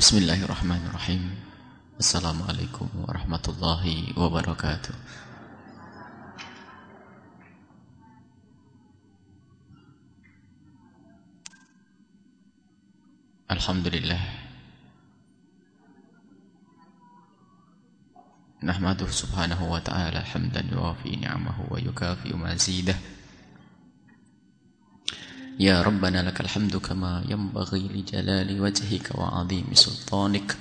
بسم الله الرحمن الرحيم السلام عليكم ورحمة الله وبركاته الحمد لله نحمده سبحانه وتعالى حمدا يوافي نعمه ويكافئ مزيده يا ربنا لك الحمد كما ينبغي لجلال وجهك وعظيم سلطانك.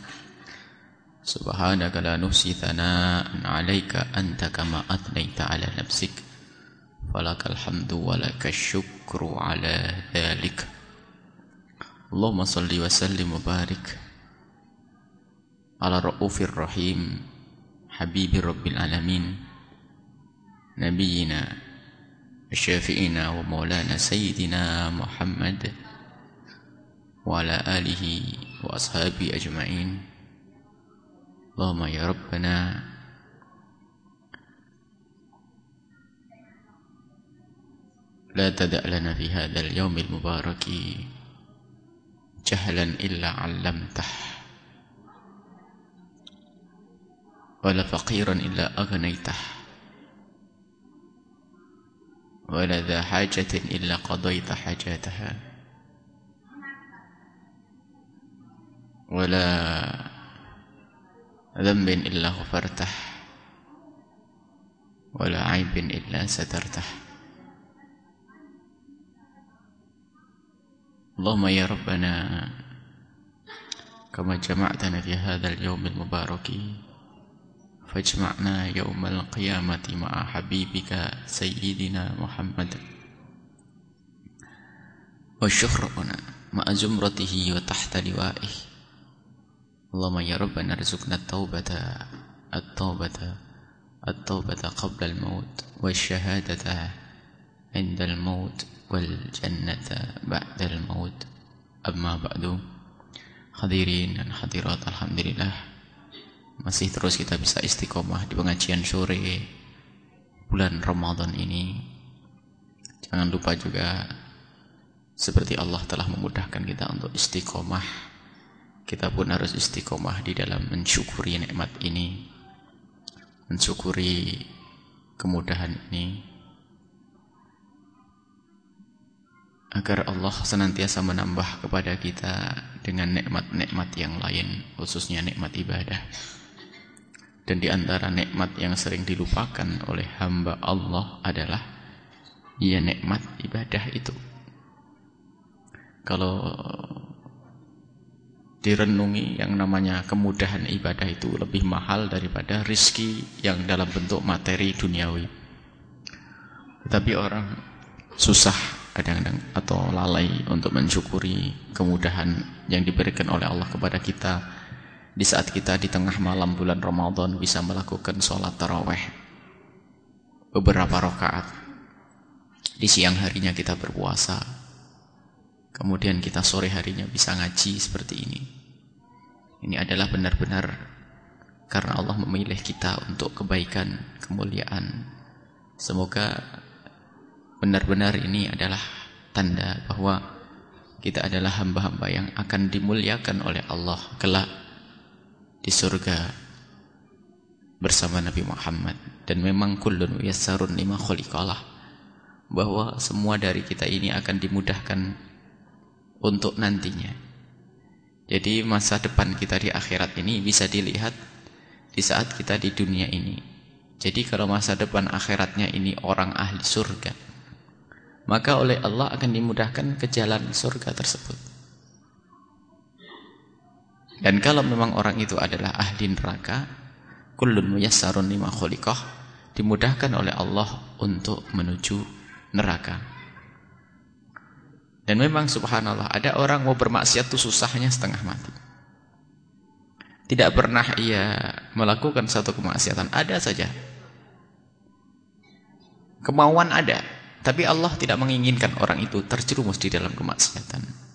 سبحانك لا نحصي ثناء عليك أنت كما أثنيت على نفسك. فلك الحمد ولك الشكر على ذلك. اللهم صل وسلم وبارك على الرؤوف الرحيم حبيب رب العالمين نبينا شافئنا ومولانا سيدنا محمد وعلى آله وأصحابه أجمعين. اللهم يا ربنا لا تدع لنا في هذا اليوم المبارك جهلا إلا علمته ولا فقيرا إلا أغنيته. ولا ذا حاجة إلا قضيت حاجاتها. ولا ذنب إلا غفرته. ولا عيب إلا سترته. اللهم يا ربنا كما جمعتنا في هذا اليوم المبارك فاجمعنا يوم القيامة مع حبيبك سيدنا محمد. وشفرنا مع زمرته وتحت لوائه. اللهم يا ربنا ارزقنا التوبة التوبة التوبة قبل الموت والشهادة عند الموت والجنة بعد الموت. أما بعد حضرين حضرات الحمد لله. Masih terus kita bisa istiqomah di pengajian sore bulan Ramadan ini. Jangan lupa juga seperti Allah telah memudahkan kita untuk istiqomah, kita pun harus istiqomah di dalam mensyukuri nikmat ini, mensyukuri kemudahan ini, agar Allah senantiasa menambah kepada kita dengan nikmat-nikmat yang lain, khususnya nikmat ibadah. Dan di antara nikmat yang sering dilupakan oleh hamba Allah adalah ya nikmat ibadah itu. Kalau direnungi yang namanya kemudahan ibadah itu lebih mahal daripada rizki yang dalam bentuk materi duniawi. Tapi orang susah kadang-kadang atau lalai untuk mensyukuri kemudahan yang diberikan oleh Allah kepada kita di saat kita di tengah malam bulan Ramadan bisa melakukan sholat taraweh beberapa rakaat. Di siang harinya kita berpuasa. Kemudian kita sore harinya bisa ngaji seperti ini. Ini adalah benar-benar karena Allah memilih kita untuk kebaikan kemuliaan. Semoga benar-benar ini adalah tanda bahwa kita adalah hamba-hamba yang akan dimuliakan oleh Allah kelak di surga bersama Nabi Muhammad. Dan memang kullun yassarun lima khuliqalah. Bahwa semua dari kita ini akan dimudahkan untuk nantinya. Jadi masa depan kita di akhirat ini bisa dilihat di saat kita di dunia ini. Jadi kalau masa depan akhiratnya ini orang ahli surga maka oleh Allah akan dimudahkan ke jalan surga tersebut dan kalau memang orang itu adalah ahli neraka, kullun muyassarun lima khuliqah, dimudahkan oleh Allah untuk menuju neraka. Dan memang subhanallah, ada orang mau bermaksiat itu susahnya setengah mati. Tidak pernah ia melakukan satu kemaksiatan, ada saja. Kemauan ada, tapi Allah tidak menginginkan orang itu terjerumus di dalam kemaksiatan.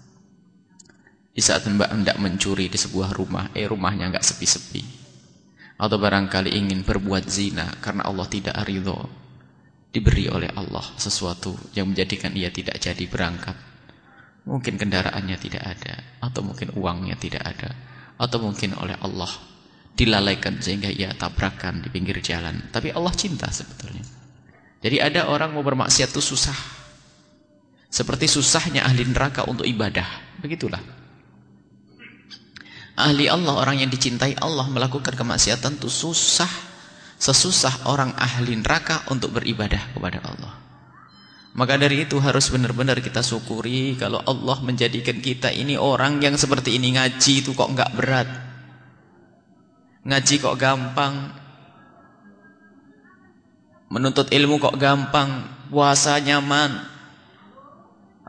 Di saat mbak hendak mencuri di sebuah rumah, eh rumahnya nggak sepi-sepi. Atau barangkali ingin berbuat zina karena Allah tidak ridho. Diberi oleh Allah sesuatu yang menjadikan ia tidak jadi berangkat. Mungkin kendaraannya tidak ada, atau mungkin uangnya tidak ada, atau mungkin oleh Allah dilalaikan sehingga ia tabrakan di pinggir jalan. Tapi Allah cinta sebetulnya. Jadi ada orang mau bermaksiat itu susah. Seperti susahnya ahli neraka untuk ibadah. Begitulah. Ahli Allah, orang yang dicintai Allah melakukan kemaksiatan itu susah. Sesusah orang ahli neraka untuk beribadah kepada Allah. Maka dari itu harus benar-benar kita syukuri kalau Allah menjadikan kita ini orang yang seperti ini ngaji itu kok enggak berat. Ngaji kok gampang. Menuntut ilmu kok gampang. Puasa nyaman.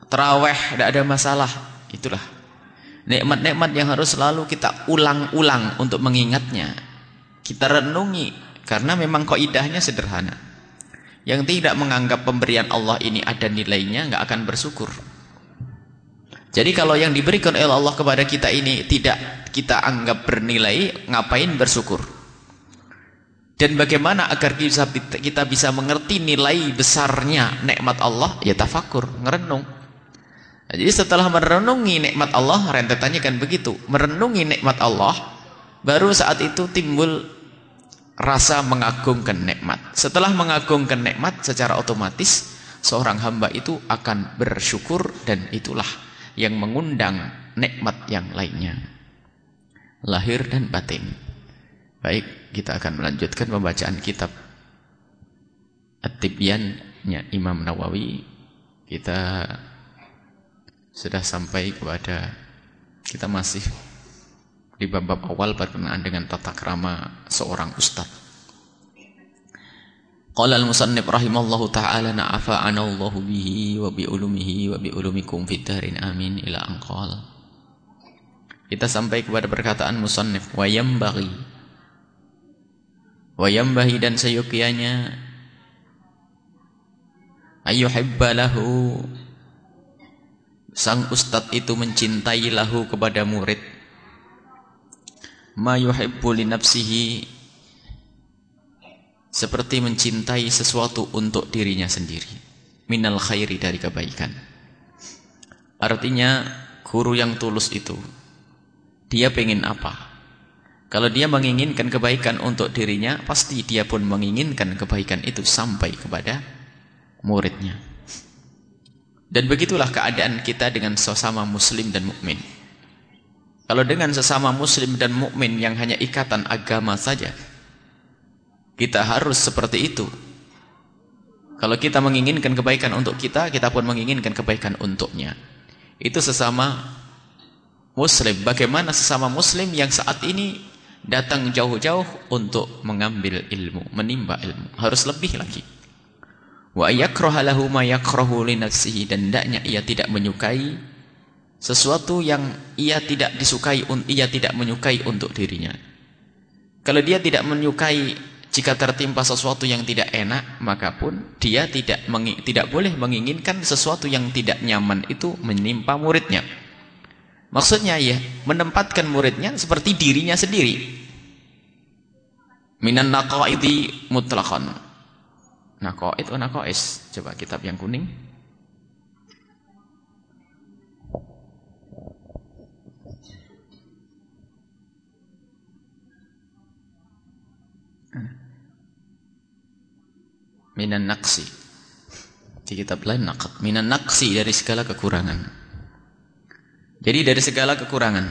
Terawih tidak ada masalah. Itulah. Nikmat-nikmat yang harus selalu kita ulang-ulang untuk mengingatnya. Kita renungi. Karena memang idahnya sederhana. Yang tidak menganggap pemberian Allah ini ada nilainya, nggak akan bersyukur. Jadi kalau yang diberikan oleh Allah kepada kita ini tidak kita anggap bernilai, ngapain bersyukur? Dan bagaimana agar kita bisa mengerti nilai besarnya nikmat Allah? Ya tafakur, ngerenung. Jadi setelah merenungi nikmat Allah, rentetannya kan begitu. Merenungi nikmat Allah, baru saat itu timbul rasa mengagungkan nikmat. Setelah mengagungkan nikmat, secara otomatis seorang hamba itu akan bersyukur dan itulah yang mengundang nikmat yang lainnya. Lahir dan batin. Baik, kita akan melanjutkan pembacaan kitab At-Tibyannya Imam Nawawi. Kita sudah sampai kepada kita masih di bab-bab awal berkenaan dengan tata krama seorang ustadz. Qala al-musannif rahimallahu ta'ala na'afa'ana Allahu bihi wa bi ulumihi wa bi ulumikum fid amin ila anqal. Kita sampai kepada perkataan musannif wa yambaghi wa yambaghi dan sayukianya ayyuhibba lahu sang ustaz itu mencintai lahu kepada murid. Ma yuhibbu li nafsihi. Seperti mencintai sesuatu untuk dirinya sendiri. Minal khairi dari kebaikan. Artinya guru yang tulus itu dia pengen apa? Kalau dia menginginkan kebaikan untuk dirinya pasti dia pun menginginkan kebaikan itu sampai kepada muridnya dan begitulah keadaan kita dengan sesama muslim dan mukmin kalau dengan sesama muslim dan mukmin yang hanya ikatan agama saja kita harus seperti itu. Kalau kita menginginkan kebaikan untuk kita, kita pun menginginkan kebaikan untuknya. Itu sesama muslim. Bagaimana sesama muslim yang saat ini datang jauh-jauh untuk mengambil ilmu, menimba ilmu. Harus lebih lagi. Wa yakraha ma dan hendaknya ia tidak menyukai sesuatu yang ia tidak disukai ia tidak menyukai untuk dirinya. Kalau dia tidak menyukai jika tertimpa sesuatu yang tidak enak, maka pun dia tidak tidak boleh menginginkan sesuatu yang tidak nyaman itu menimpa muridnya. Maksudnya ya, menempatkan muridnya seperti dirinya sendiri. Minan naqaidi mutlaqan. Naqaid atau naqais? Coba kitab yang kuning. minan naqsi. Di kitab lain naqat. Minan naqsi dari segala kekurangan. Jadi dari segala kekurangan.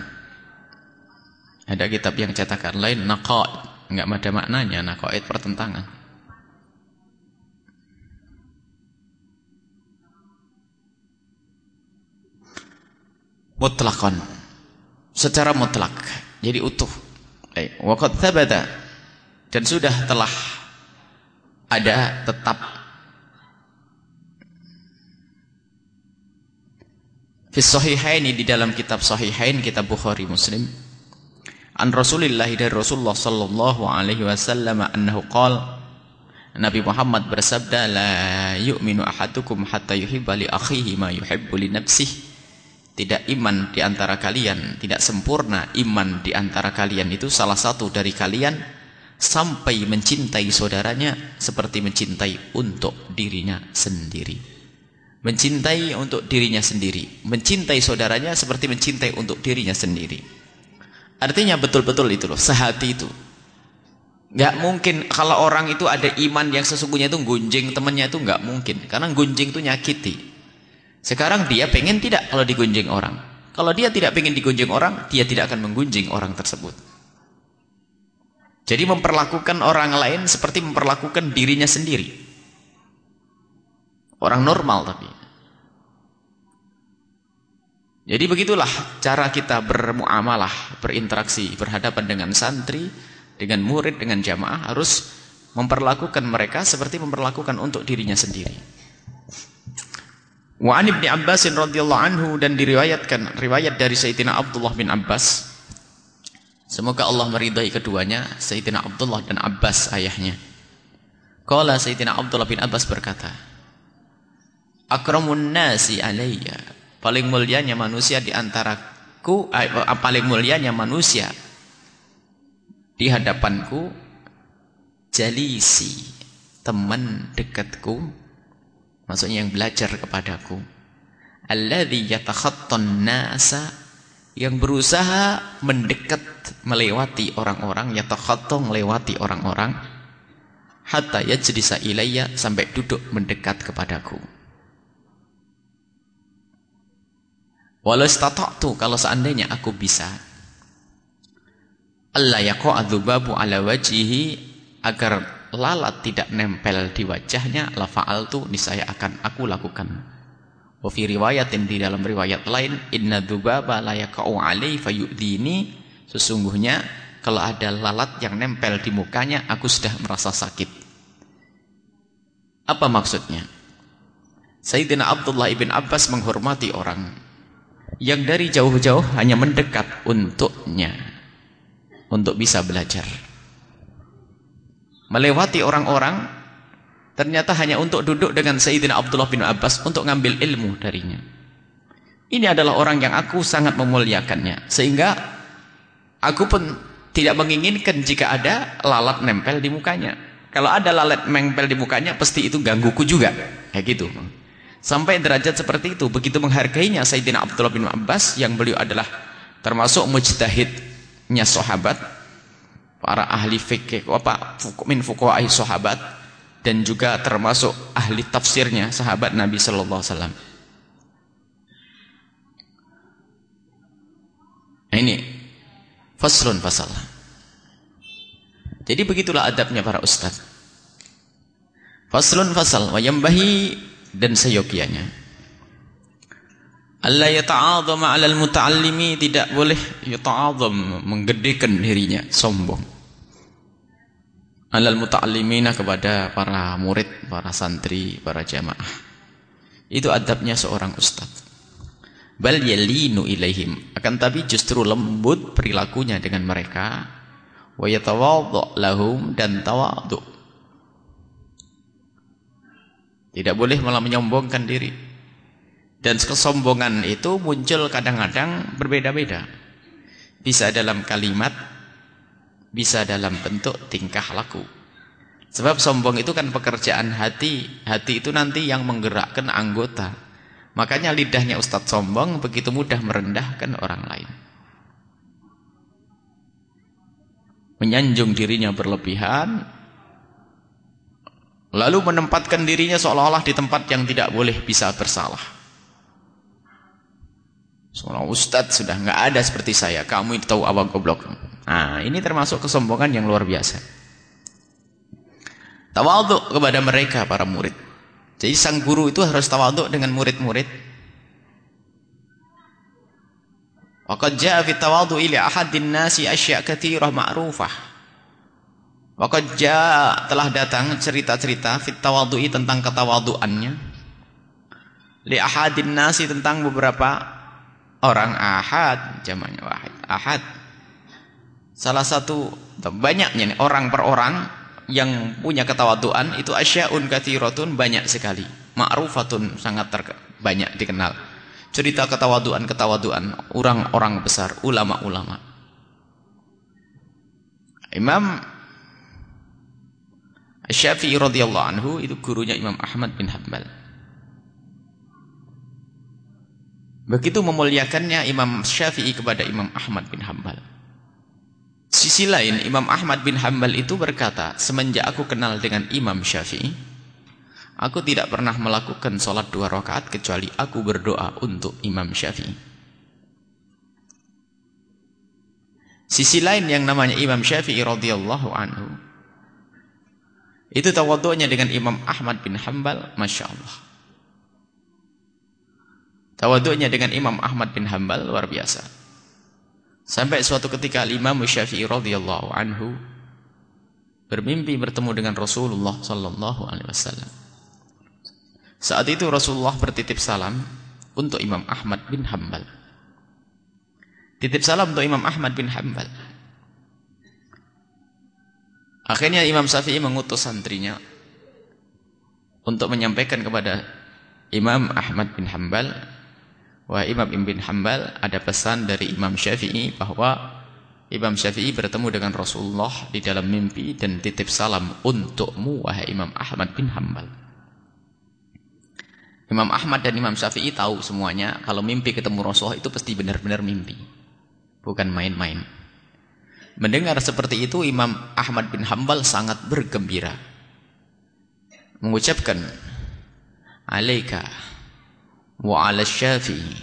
Ada kitab yang cetakan lain naqaid. Enggak ada maknanya naqaid pertentangan mutlakon secara mutlak. Jadi utuh. Waqad thabata. Dan sudah telah ada tetap. Fi sahihaini di dalam kitab sahihain kitab Bukhari Muslim. An Rasulillah dari Rasulullah sallallahu alaihi wasallam annahu qala Nabi Muhammad bersabda la yu'minu ahadukum hatta yuhibba li akhihi ma yuhibbu li nafsihi tidak iman di antara kalian tidak sempurna iman di antara kalian itu salah satu dari kalian sampai mencintai saudaranya seperti mencintai untuk dirinya sendiri. Mencintai untuk dirinya sendiri, mencintai saudaranya seperti mencintai untuk dirinya sendiri. Artinya betul-betul itu loh, sehati itu. Gak mungkin kalau orang itu ada iman yang sesungguhnya itu gunjing temannya itu gak mungkin. Karena gunjing itu nyakiti. Sekarang dia pengen tidak kalau digunjing orang. Kalau dia tidak pengen digunjing orang, dia tidak akan menggunjing orang tersebut. Jadi memperlakukan orang lain seperti memperlakukan dirinya sendiri. Orang normal tapi. Jadi begitulah cara kita bermuamalah, berinteraksi, berhadapan dengan santri, dengan murid, dengan jamaah harus memperlakukan mereka seperti memperlakukan untuk dirinya sendiri. Wa an Ibnu Abbas radhiyallahu anhu dan diriwayatkan riwayat dari Sayyidina Abdullah bin Abbas. Semoga Allah meridai keduanya, Sayyidina Abdullah dan Abbas ayahnya. Qala Sayyidina Abdullah bin Abbas berkata, Akramun nasi alayya. Paling mulianya manusia di antaraku, eh, paling mulianya manusia di hadapanku jalisi teman dekatku maksudnya yang belajar kepadaku. Alladzi yatakhattan nasa yang berusaha mendekat melewati orang-orang yatakhatta melewati orang-orang hatta yajlisa ilayya sampai duduk mendekat kepadaku. Walau istata'tu kalau seandainya aku bisa Allah yaqa'adzubabu ala wajihi agar lalat tidak nempel di wajahnya la fa'altu niscaya akan aku lakukan. Wa fi riwayatin di dalam riwayat lain inna dzubaba la yaqa'u alai fayudini sesungguhnya kalau ada lalat yang nempel di mukanya aku sudah merasa sakit. Apa maksudnya? Sayyidina Abdullah ibn Abbas menghormati orang yang dari jauh-jauh hanya mendekat untuknya untuk bisa belajar. Melewati orang-orang ternyata hanya untuk duduk dengan Sayyidina Abdullah bin Abbas untuk ngambil ilmu darinya. Ini adalah orang yang aku sangat memuliakannya sehingga aku pun tidak menginginkan jika ada lalat nempel di mukanya. Kalau ada lalat nempel di mukanya pasti itu gangguku juga. Kayak gitu. Sampai derajat seperti itu, begitu menghargainya Sayyidina Abdullah bin Abbas yang beliau adalah termasuk mujtahid nya sahabat para ahli fikih apa min fuqaha'i sahabat dan juga termasuk ahli tafsirnya sahabat Nabi sallallahu alaihi wasallam. Nah, ini faslun fasal. Jadi begitulah adabnya para ustaz. Faslun fasal wa yambahi dan seyogianya. Allah yata'adhama 'alal muta'allimi tidak boleh yata'adham menggedekan dirinya, sombong. 'Alal muta'allimina kepada para murid, para santri, para jamaah. Itu adabnya seorang ustaz. Bal yalinu ilaihim. Akan tapi justru lembut perilakunya dengan mereka. Wa yatawadhu lahum dan tawadhu. Tidak boleh malah menyombongkan diri. Dan kesombongan itu muncul kadang-kadang berbeda-beda. Bisa dalam kalimat, bisa dalam bentuk tingkah laku. Sebab sombong itu kan pekerjaan hati. Hati itu nanti yang menggerakkan anggota. Makanya lidahnya Ustadz sombong begitu mudah merendahkan orang lain. Menyanjung dirinya berlebihan. Lalu menempatkan dirinya seolah-olah di tempat yang tidak boleh bisa bersalah. Seorang ustadz sudah nggak ada seperti saya. Kamu tahu abang goblok. Nah, ini termasuk kesombongan yang luar biasa. Tawaduk kepada mereka para murid. Jadi sang guru itu harus tawaduk dengan murid-murid. Waqad jaa fi tawadhu ila ahadin nasi asya' katsirah ma'rufah. Waqad jaa telah datang cerita-cerita fit tawadhu'i tentang ketawaduannya. Li ahadin nasi tentang beberapa orang ahad jamaknya wahid ahad salah satu banyaknya nih, orang per orang yang punya ketawaduan itu asyaun katsiratun banyak sekali. Ma'rufatun sangat banyak dikenal. Cerita ketawaduan-ketawaduan orang-orang besar ulama-ulama. Imam Syafi'i radhiyallahu anhu itu gurunya Imam Ahmad bin Hanbal. Begitu memuliakannya Imam Syafi'i kepada Imam Ahmad bin Hambal. Sisi lain Imam Ahmad bin Hambal itu berkata, semenjak aku kenal dengan Imam Syafi'i, aku tidak pernah melakukan sholat dua rakaat kecuali aku berdoa untuk Imam Syafi'i. Sisi lain yang namanya Imam Syafi'i radhiyallahu anhu, itu tawaduknya dengan Imam Ahmad bin Hambal, masya Allah. Tawaduknya dengan Imam Ahmad bin Hambal luar biasa. Sampai suatu ketika Imam Syafi'i radhiyallahu anhu bermimpi bertemu dengan Rasulullah sallallahu alaihi wasallam. Saat itu Rasulullah bertitip salam untuk Imam Ahmad bin Hambal. Titip salam untuk Imam Ahmad bin Hambal. Akhirnya Imam Syafi'i mengutus santrinya untuk menyampaikan kepada Imam Ahmad bin Hambal Wah Imam bin Hambal ada pesan dari Imam Syafi'i bahwa Imam Syafi'i bertemu dengan Rasulullah di dalam mimpi dan titip salam untukmu wahai Imam Ahmad bin Hambal. Imam Ahmad dan Imam Syafi'i tahu semuanya kalau mimpi ketemu Rasulullah itu pasti benar-benar mimpi. Bukan main-main. Mendengar seperti itu Imam Ahmad bin Hambal sangat bergembira. Mengucapkan Alaika ala syafi'i.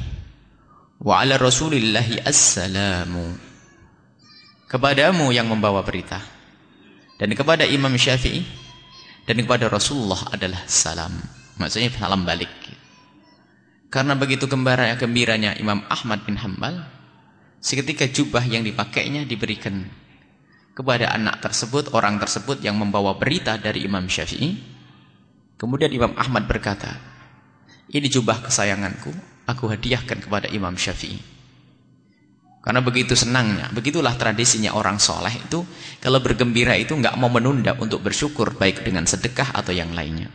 Wa ala rasulillahi assalamu. Kepadamu yang membawa berita. Dan kepada Imam Syafi'i. Dan kepada Rasulullah adalah salam. Maksudnya salam balik. Karena begitu gembira gembiranya Imam Ahmad bin Hambal seketika jubah yang dipakainya diberikan kepada anak tersebut orang tersebut yang membawa berita dari Imam Syafi'i. Kemudian Imam Ahmad berkata ini jubah kesayanganku, aku hadiahkan kepada Imam Syafi'i. Karena begitu senangnya, begitulah tradisinya orang soleh itu, kalau bergembira itu nggak mau menunda untuk bersyukur, baik dengan sedekah atau yang lainnya.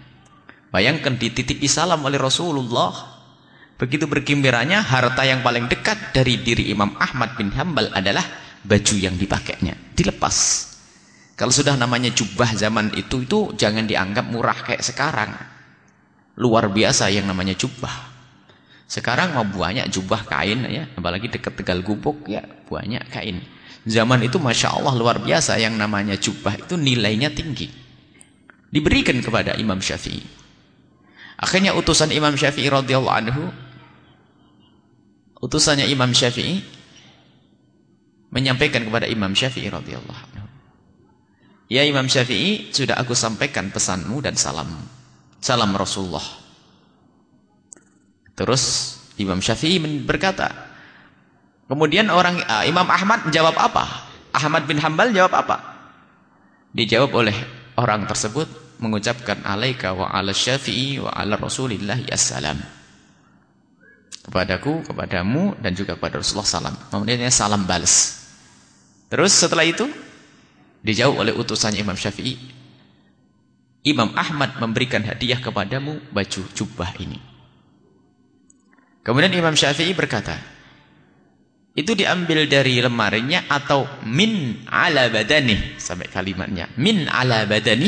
Bayangkan dititipi salam oleh Rasulullah, begitu bergembiranya, harta yang paling dekat dari diri Imam Ahmad bin Hambal adalah baju yang dipakainya, dilepas. Kalau sudah namanya jubah zaman itu, itu jangan dianggap murah kayak sekarang luar biasa yang namanya jubah. Sekarang mau banyak jubah kain ya, apalagi dekat Tegal Gubuk ya banyak kain. Zaman itu masya Allah luar biasa yang namanya jubah itu nilainya tinggi. Diberikan kepada Imam Syafi'i. Akhirnya utusan Imam Syafi'i radhiyallahu anhu utusannya Imam Syafi'i menyampaikan kepada Imam Syafi'i radhiyallahu anhu. Ya Imam Syafi'i, sudah aku sampaikan pesanmu dan salammu salam Rasulullah. Terus Imam Syafi'i berkata, kemudian orang uh, Imam Ahmad menjawab apa? Ahmad bin Hambal jawab apa? Dijawab oleh orang tersebut mengucapkan alaika wa ala syafi'i wa ala rasulillahi assalam. Kepadaku, kepadamu dan juga kepada Rasulullah salam. Kemudian salam balas. Terus setelah itu dijawab oleh utusannya Imam Syafi'i Imam Ahmad memberikan hadiah kepadamu baju jubah ini. Kemudian Imam Syafi'i berkata, itu diambil dari lemarinya atau min ala badani sampai kalimatnya min ala badani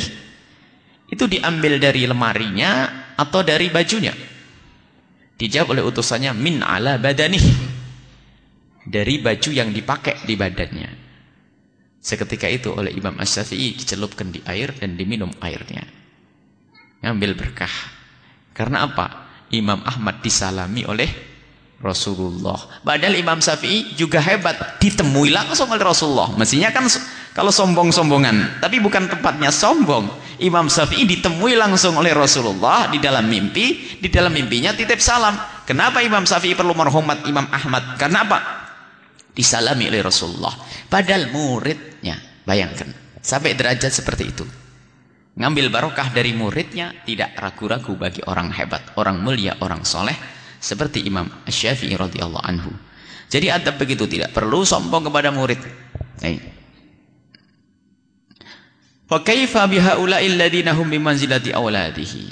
itu diambil dari lemarinya atau dari bajunya dijawab oleh utusannya min ala badani dari baju yang dipakai di badannya Seketika itu oleh Imam As-Syafi'i dicelupkan di air dan diminum airnya. Ngambil berkah. Karena apa? Imam Ahmad disalami oleh Rasulullah. Padahal Imam Syafi'i juga hebat, ditemui langsung oleh Rasulullah. Mestinya kan kalau sombong-sombongan, tapi bukan tempatnya sombong. Imam Syafi'i ditemui langsung oleh Rasulullah di dalam mimpi, di dalam mimpinya titip salam. Kenapa Imam Syafi'i perlu merhumat Imam Ahmad? Karena apa? Disalami oleh Rasulullah. Padahal muridnya, bayangkan, sampai derajat seperti itu. Ngambil barokah dari muridnya tidak ragu-ragu bagi orang hebat, orang mulia, orang soleh seperti Imam Syafi'i radhiyallahu anhu. Jadi adab begitu tidak perlu sombong kepada murid. Wa kaifa bihaula'il ladina hum bimanzilati auladihi.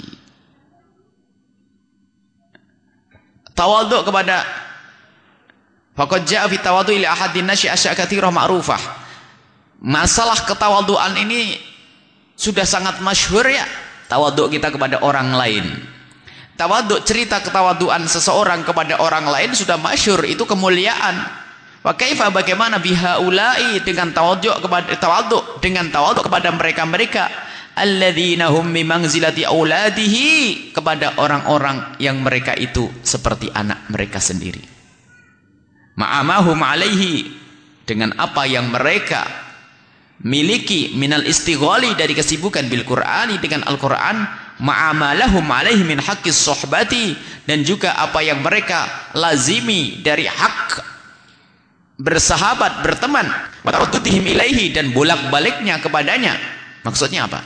Tawaduk kepada Faqad ja'a fi tawadhu ila ahadin nasyi asya katsirah ma'rufah. Masalah ketawaduan ini sudah sangat masyhur ya. Tawaduk kita kepada orang lain. Tawaduk cerita ketawaduan seseorang kepada orang lain sudah masyhur itu kemuliaan. Wa kaifa bagaimana bihaulai dengan tawadhu kepada tawadhu dengan tawadhu kepada mereka-mereka alladzina hum mimangzilati auladihi kepada orang-orang yang mereka itu seperti anak mereka sendiri. Ma'amahum alaihi dengan apa yang mereka miliki minal istighali dari kesibukan bil Qur'ani dengan Al-Qur'an ma'amalahum alaihi min haqqis sohbati dan juga apa yang mereka lazimi dari hak bersahabat, berteman, ilaihi dan bolak-baliknya kepadanya. Maksudnya apa?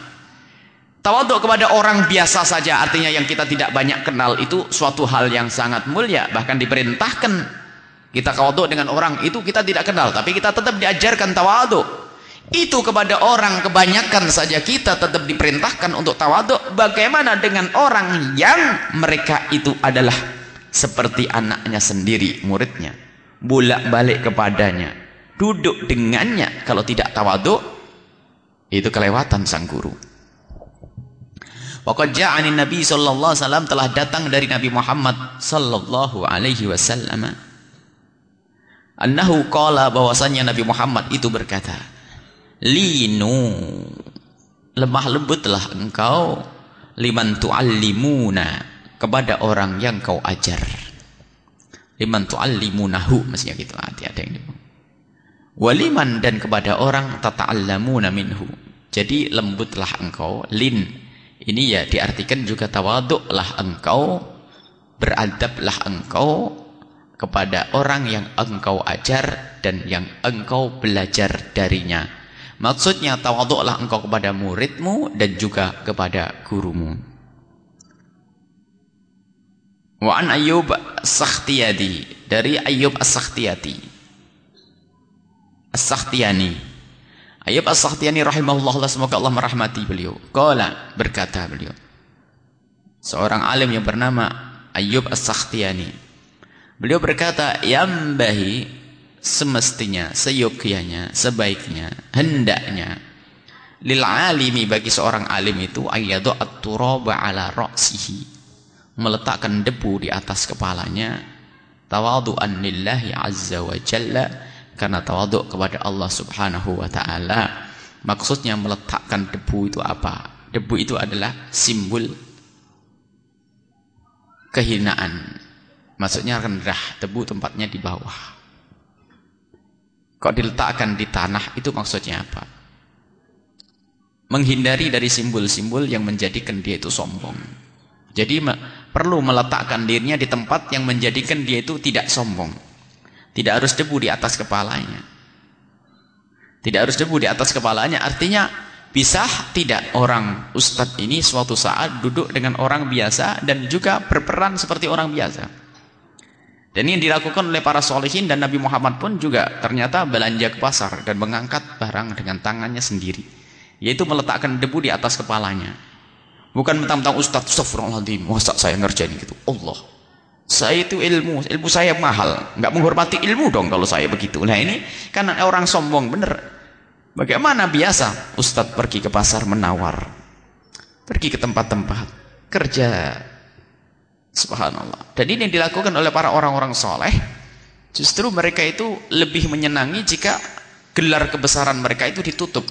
Tawaduk kepada orang biasa saja artinya yang kita tidak banyak kenal itu suatu hal yang sangat mulia bahkan diperintahkan kita tawaduk dengan orang itu kita tidak kenal tapi kita tetap diajarkan tawaduk. Itu kepada orang kebanyakan saja kita tetap diperintahkan untuk tawaduk. Bagaimana dengan orang yang mereka itu adalah seperti anaknya sendiri muridnya. Bolak-balik kepadanya. Duduk dengannya kalau tidak tawaduk itu kelewatan sang guru. Waqad ja'ani Nabi sallallahu alaihi wasallam telah datang dari Nabi Muhammad sallallahu alaihi wasallam annahu qala bahwasanya Nabi Muhammad itu berkata linu lemah lembutlah engkau liman tuallimuna kepada orang yang kau ajar. Liman tuallimunahu maksudnya gitu hati ada yang itu waliman dan kepada orang tata'allamuna minhu. Jadi lembutlah engkau lin. Ini ya diartikan juga tawaduklah engkau beradablah engkau kepada orang yang engkau ajar dan yang engkau belajar darinya maksudnya tawaduklah engkau kepada muridmu dan juga kepada gurumu Wa an Ayyub Sakhtiyadi dari Ayyub As-Sakhtiyati. As-Sakhtiyani. Ayyub As-Sakhtiyani rahimahullah semoga Allah merahmati beliau. Qala berkata beliau. Seorang alim yang bernama Ayyub As-Sakhtiyani. Beliau berkata, "Yambahi semestinya, seyogyanya, sebaiknya, hendaknya lil alimi bagi seorang alim itu ayyadu at-turaba ala ra'sihi." meletakkan debu di atas kepalanya tawadu'an lillahi azza wa jalla karena tawaduk kepada Allah subhanahu wa ta'ala. Maksudnya meletakkan debu itu apa? Debu itu adalah simbol kehinaan maksudnya rendah debu tempatnya di bawah kok diletakkan di tanah itu maksudnya apa menghindari dari simbol-simbol yang menjadikan dia itu sombong jadi perlu meletakkan dirinya di tempat yang menjadikan dia itu tidak sombong. Tidak harus debu di atas kepalanya. Tidak harus debu di atas kepalanya. Artinya bisa tidak orang ustadz ini suatu saat duduk dengan orang biasa dan juga berperan seperti orang biasa. Dan ini dilakukan oleh para solehin dan Nabi Muhammad pun juga ternyata belanja ke pasar dan mengangkat barang dengan tangannya sendiri. Yaitu meletakkan debu di atas kepalanya. Bukan mentang-mentang Ustaz, astagfirullahaladzim, masa saya ngerjain gitu. Allah. Saya itu ilmu, ilmu saya mahal. Nggak menghormati ilmu dong kalau saya begitu. Nah ini kan orang sombong, bener. Bagaimana biasa Ustaz pergi ke pasar menawar. Pergi ke tempat-tempat. Kerja. Subhanallah. Dan ini yang dilakukan oleh para orang-orang soleh. Justru mereka itu lebih menyenangi jika gelar kebesaran mereka itu ditutup.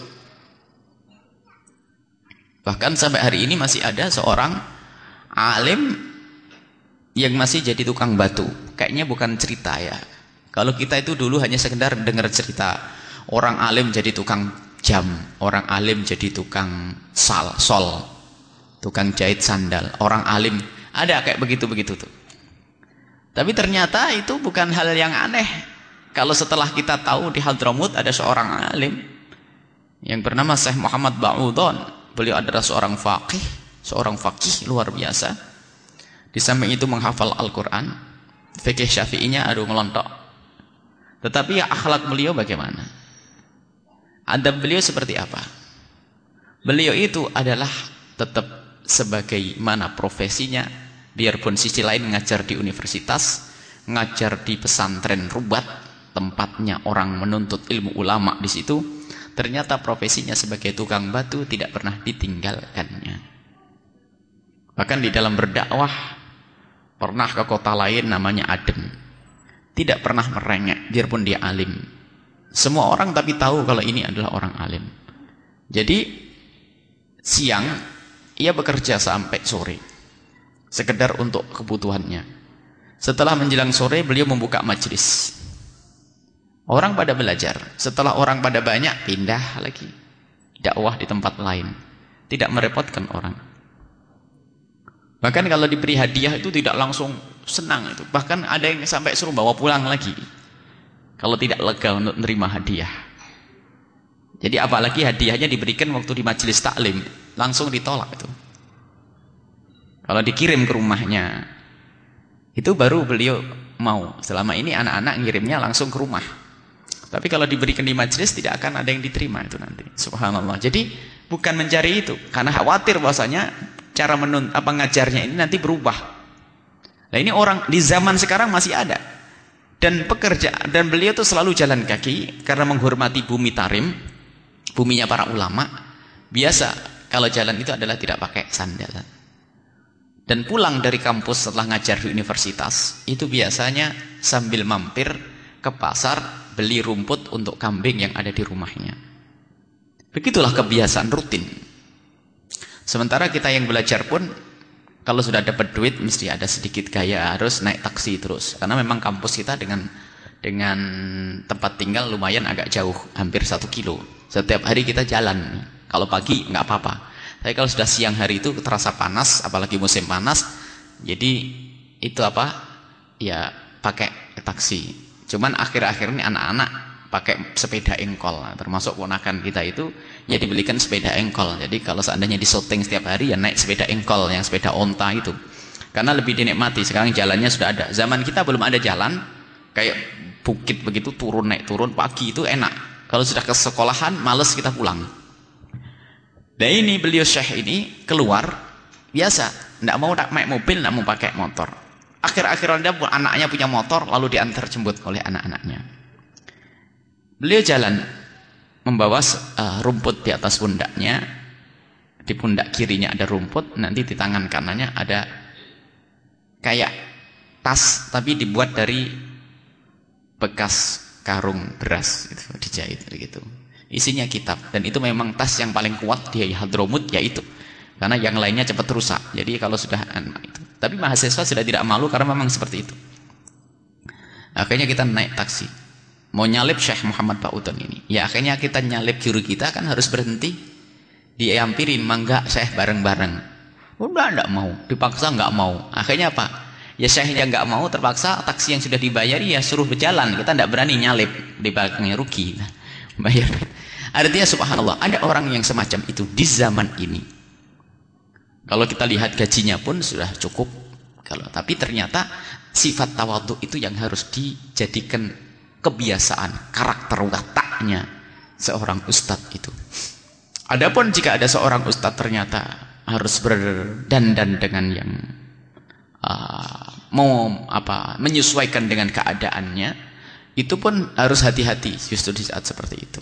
Bahkan sampai hari ini masih ada seorang alim yang masih jadi tukang batu. Kayaknya bukan cerita ya. Kalau kita itu dulu hanya sekedar dengar cerita. Orang alim jadi tukang jam. Orang alim jadi tukang sal, sol. Tukang jahit sandal. Orang alim. Ada kayak begitu-begitu tuh. Tapi ternyata itu bukan hal yang aneh. Kalau setelah kita tahu di Hadramut ada seorang alim. Yang bernama Syekh Muhammad Ba'udon Beliau adalah seorang faqih, seorang faqih luar biasa. Di samping itu menghafal Al-Quran, fikih syafi'inya aduh melontok. Tetapi ya akhlak beliau bagaimana? Adab beliau seperti apa? Beliau itu adalah tetap sebagaimana profesinya, biarpun sisi lain ngajar di universitas, ngajar di pesantren rubat, tempatnya orang menuntut ilmu ulama di situ, Ternyata profesinya sebagai tukang batu tidak pernah ditinggalkannya. Bahkan di dalam berdakwah pernah ke kota lain namanya Aden. Tidak pernah merengek, biarpun dia alim. Semua orang tapi tahu kalau ini adalah orang alim. Jadi, siang, ia bekerja sampai sore. Sekedar untuk kebutuhannya. Setelah menjelang sore, beliau membuka majlis. Orang pada belajar. Setelah orang pada banyak, pindah lagi. Dakwah di tempat lain. Tidak merepotkan orang. Bahkan kalau diberi hadiah itu tidak langsung senang itu. Bahkan ada yang sampai suruh bawa pulang lagi. Kalau tidak lega untuk menerima hadiah. Jadi apalagi hadiahnya diberikan waktu di majelis taklim, langsung ditolak itu. Kalau dikirim ke rumahnya, itu baru beliau mau. Selama ini anak-anak ngirimnya langsung ke rumah. Tapi kalau diberikan di majelis tidak akan ada yang diterima itu nanti. Subhanallah. Jadi bukan mencari itu, karena khawatir bahwasanya cara menun apa ngajarnya ini nanti berubah. Nah ini orang di zaman sekarang masih ada. Dan pekerja dan beliau tuh selalu jalan kaki karena menghormati bumi Tarim, buminya para ulama. Biasa kalau jalan itu adalah tidak pakai sandal. Dan pulang dari kampus setelah ngajar di universitas, itu biasanya sambil mampir ke pasar beli rumput untuk kambing yang ada di rumahnya. Begitulah kebiasaan rutin. Sementara kita yang belajar pun kalau sudah dapat duit mesti ada sedikit gaya harus naik taksi terus karena memang kampus kita dengan dengan tempat tinggal lumayan agak jauh hampir satu kilo. Setiap hari kita jalan. Kalau pagi nggak apa-apa. Tapi kalau sudah siang hari itu terasa panas apalagi musim panas jadi itu apa? Ya pakai taksi. Cuman akhir-akhir ini anak-anak pakai sepeda engkol. Termasuk ponakan kita itu ya dibelikan sepeda engkol. Jadi kalau seandainya di setiap hari ya naik sepeda engkol yang sepeda onta itu. Karena lebih dinikmati. Sekarang jalannya sudah ada. Zaman kita belum ada jalan kayak bukit begitu turun naik turun pagi itu enak. Kalau sudah ke sekolahan males kita pulang. Dan ini beliau syekh ini keluar biasa. Tidak mau naik mobil tidak mau pakai motor. Akhir-akhirnya anaknya punya motor lalu diantar jemput oleh anak-anaknya. Beliau jalan membawa uh, rumput di atas pundaknya. Di pundak kirinya ada rumput, nanti di tangan kanannya ada kayak tas tapi dibuat dari bekas karung beras itu dijahit gitu. Isinya kitab. Dan itu memang tas yang paling kuat di Hadromut yaitu. Karena yang lainnya cepat rusak. Jadi kalau sudah itu. Tapi mahasiswa sudah tidak malu karena memang seperti itu. Akhirnya kita naik taksi. Mau nyalip Syekh Muhammad Udon ini. Ya akhirnya kita nyalip guru kita kan harus berhenti. Diampirin mangga Syekh bareng-bareng. Udah enggak mau. Dipaksa enggak mau. Akhirnya apa ya Syekhnya enggak mau terpaksa taksi yang sudah dibayari ya suruh berjalan. Kita enggak berani nyalip di belakangnya rugi. Nah, bayar. Artinya subhanallah ada orang yang semacam itu di zaman ini. Kalau kita lihat gajinya pun sudah cukup. Kalau tapi ternyata sifat tawadhu itu yang harus dijadikan kebiasaan, karakter wataknya seorang ustadz itu. Adapun jika ada seorang ustadz ternyata harus berdandan dengan yang uh, mau apa menyesuaikan dengan keadaannya, itu pun harus hati-hati justru di saat seperti itu.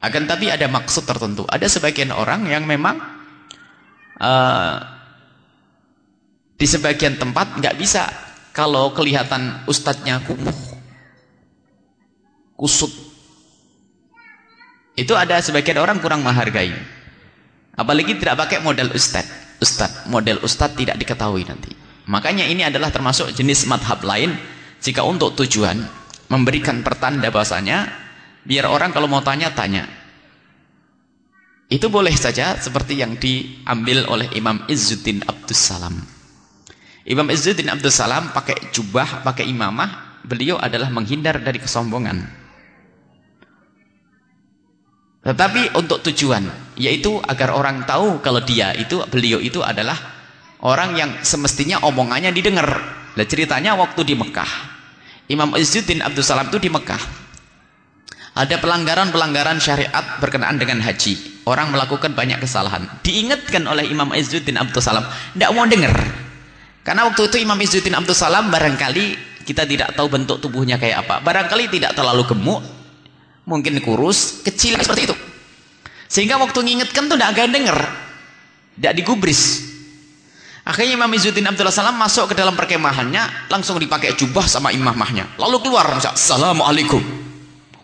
Akan tapi ada maksud tertentu. Ada sebagian orang yang memang uh, di sebagian tempat nggak bisa kalau kelihatan ustadznya kumuh kusut. Itu ada sebagian orang kurang menghargai. Apalagi tidak pakai model ustad. Ustad, model ustad tidak diketahui nanti. Makanya ini adalah termasuk jenis madhab lain. Jika untuk tujuan memberikan pertanda bahasanya, biar orang kalau mau tanya, tanya. Itu boleh saja seperti yang diambil oleh Imam Izzuddin Abdus Salam. Imam Izzuddin Abdus Salam pakai jubah, pakai imamah, beliau adalah menghindar dari kesombongan. Tetapi untuk tujuan, yaitu agar orang tahu kalau dia itu, beliau itu adalah orang yang semestinya omongannya didengar. Dan ceritanya waktu di Mekah, Imam Izzuddin Abdul Salam itu di Mekah. Ada pelanggaran-pelanggaran syariat berkenaan dengan haji. Orang melakukan banyak kesalahan. Diingatkan oleh Imam Izzuddin Abdul Salam, tidak mau dengar. Karena waktu itu Imam Izzuddin Abdul Salam barangkali kita tidak tahu bentuk tubuhnya kayak apa. Barangkali tidak terlalu gemuk, mungkin kurus, kecil seperti itu. Sehingga waktu ngingetkan tuh tidak akan denger. Tidak digubris. Akhirnya Imam Izzuddin Abdullah Salam masuk ke dalam perkemahannya, langsung dipakai jubah sama imamahnya. Lalu keluar, Assalamualaikum.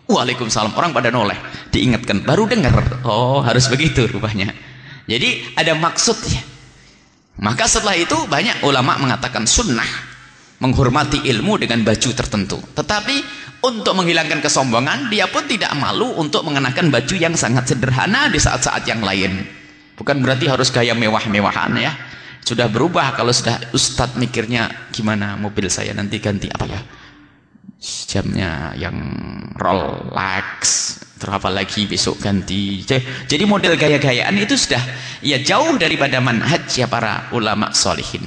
Waalaikumsalam. Orang pada noleh. Diingatkan, baru dengar. Oh, harus begitu rupanya. Jadi ada maksudnya. Maka setelah itu banyak ulama mengatakan sunnah menghormati ilmu dengan baju tertentu. Tetapi untuk menghilangkan kesombongan, dia pun tidak malu untuk mengenakan baju yang sangat sederhana di saat-saat yang lain. Bukan berarti harus gaya mewah-mewahan ya. Sudah berubah kalau sudah ustadz mikirnya gimana mobil saya nanti ganti apa ya? Jamnya yang Rolex, terus apa lagi besok ganti. Jadi model gaya-gayaan itu sudah ya jauh daripada manhaj ya para ulama solihin.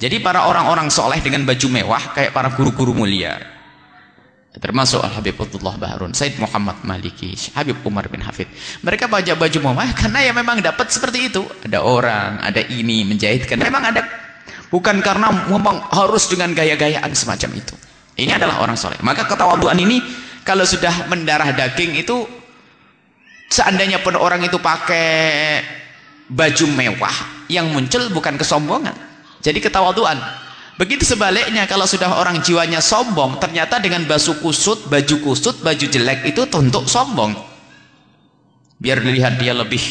Jadi para orang-orang soleh dengan baju mewah kayak para guru-guru mulia. Termasuk Al-Habib Abdullah Baharun, Said Muhammad Maliki, Habib Umar bin Hafid. Mereka baca baju mewah karena ya memang dapat seperti itu. Ada orang, ada ini menjahitkan. Memang ada bukan karena memang harus dengan gaya-gayaan semacam itu. Ini adalah orang soleh. Maka ketawaduan ini kalau sudah mendarah daging itu seandainya pun orang itu pakai baju mewah yang muncul bukan kesombongan jadi ketawaduan. Begitu sebaliknya kalau sudah orang jiwanya sombong, ternyata dengan baju kusut, baju kusut, baju jelek itu untuk sombong. Biar dilihat dia lebih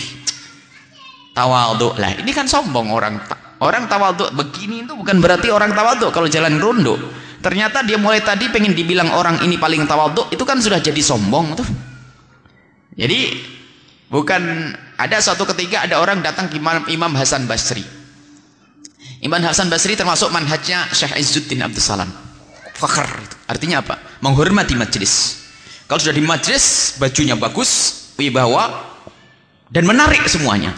tawadhu. Lah, ini kan sombong orang. Orang tawadhu begini itu bukan berarti orang tawadhu kalau jalan rondo. Ternyata dia mulai tadi pengen dibilang orang ini paling tawadhu, itu kan sudah jadi sombong tuh. Jadi bukan ada suatu ketika ada orang datang ke Imam Hasan Basri Imam Hasan Basri termasuk manhajnya Syekh Izzuddin Abdul Salam. Fakhr. Artinya apa? Menghormati majlis. Kalau sudah di majlis, bajunya bagus, wibawa, dan menarik semuanya.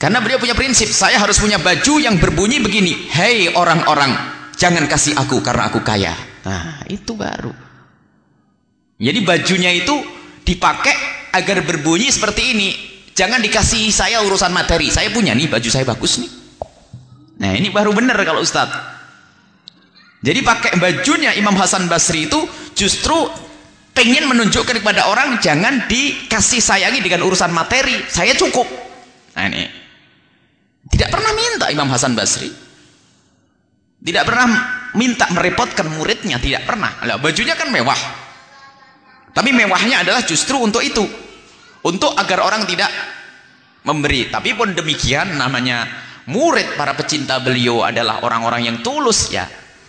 Karena beliau punya prinsip, saya harus punya baju yang berbunyi begini. Hei orang-orang, jangan kasih aku karena aku kaya. Nah, itu baru. Jadi bajunya itu dipakai agar berbunyi seperti ini. Jangan dikasih saya urusan materi. Saya punya nih baju saya bagus nih. Nah ini baru benar kalau Ustaz. Jadi pakai bajunya Imam Hasan Basri itu justru pengen menunjukkan kepada orang jangan dikasih sayangi dengan urusan materi. Saya cukup. Nah ini. Tidak pernah minta Imam Hasan Basri. Tidak pernah minta merepotkan muridnya. Tidak pernah. Lah, bajunya kan mewah. Tapi mewahnya adalah justru untuk itu untuk agar orang tidak memberi. Tapi pun demikian namanya murid para pecinta beliau adalah orang-orang yang tulus ya.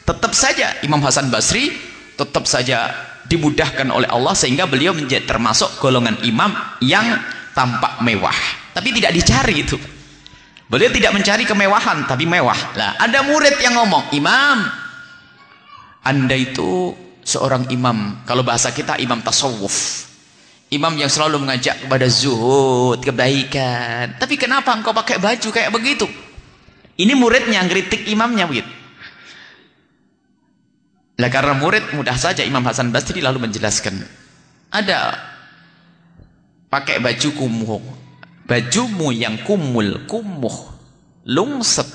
Tetap saja Imam Hasan Basri tetap saja dimudahkan oleh Allah sehingga beliau menjadi termasuk golongan imam yang tampak mewah. Tapi tidak dicari itu. Beliau tidak mencari kemewahan tapi mewah. Lah ada murid yang ngomong imam anda itu seorang imam kalau bahasa kita imam tasawuf Imam yang selalu mengajak kepada zuhud, kebaikan. Tapi kenapa engkau pakai baju kayak begitu? Ini muridnya yang kritik imamnya begitu. Lah karena murid mudah saja Imam Hasan Basri lalu menjelaskan. Ada pakai baju kumuh. Bajumu yang kumul, kumuh, lungset.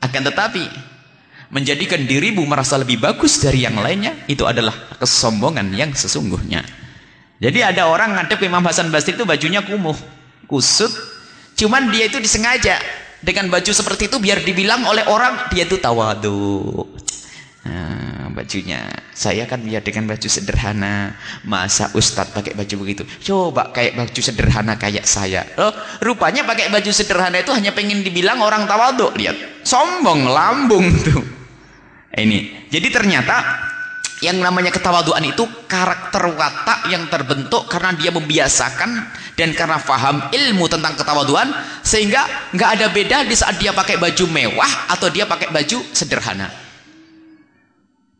Akan tetapi menjadikan dirimu merasa lebih bagus dari yang lainnya itu adalah kesombongan yang sesungguhnya. Jadi ada orang ngadep Imam Hasan Basri itu bajunya kumuh kusut. Cuman dia itu disengaja dengan baju seperti itu biar dibilang oleh orang dia itu tawadu. Nah, bajunya. Saya kan biar dengan baju sederhana. Masa ustadz pakai baju begitu? Coba kayak baju sederhana kayak saya. Oh, rupanya pakai baju sederhana itu hanya pengen dibilang orang tawadu. Lihat sombong lambung tuh ini. Jadi ternyata yang namanya ketawaduan itu karakter watak yang terbentuk karena dia membiasakan dan karena faham ilmu tentang ketawaduan sehingga nggak ada beda di saat dia pakai baju mewah atau dia pakai baju sederhana.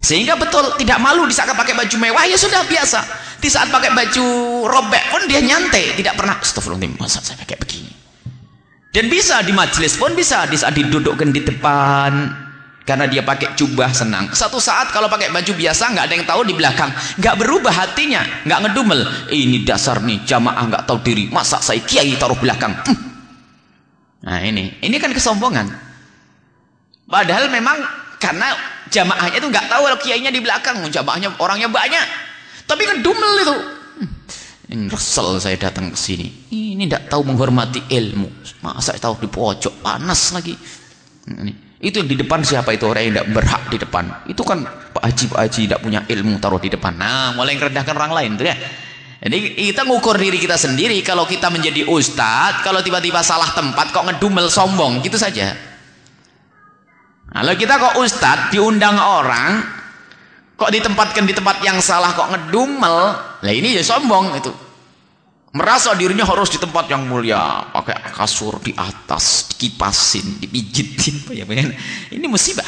Sehingga betul tidak malu di saat pakai baju mewah ya sudah biasa. Di saat pakai baju robek pun dia nyantai, tidak pernah astagfirullahaladzim masa saya pakai begini. Dan bisa di majelis pun bisa di saat didudukkan di depan karena dia pakai jubah senang satu saat kalau pakai baju biasa nggak ada yang tahu di belakang nggak berubah hatinya nggak ngedumel ini dasar nih jamaah nggak tahu diri masa saya kiai taruh belakang hm. nah ini ini kan kesombongan padahal memang karena jamaahnya itu nggak tahu kalau kiainya di belakang jamaahnya orangnya banyak tapi ngedumel itu hm. Ini resel saya datang ke sini. Ini tidak tahu menghormati ilmu. Masa tahu di pojok panas lagi. Ini. Itu yang di depan siapa itu orang yang tidak berhak di depan. Itu kan Pak Haji Pak Haji tidak punya ilmu taruh di depan. Nah, mulai merendahkan orang lain tuh ya. Jadi kita ngukur diri kita sendiri kalau kita menjadi ustadz, kalau tiba-tiba salah tempat kok ngedumel sombong gitu saja. Kalau kita kok ustadz diundang orang kok ditempatkan di tempat yang salah kok ngedumel lah ini ya sombong itu merasa dirinya harus di tempat yang mulia. Pakai kasur di atas dikipasin dipijitin. Ya ini musibah.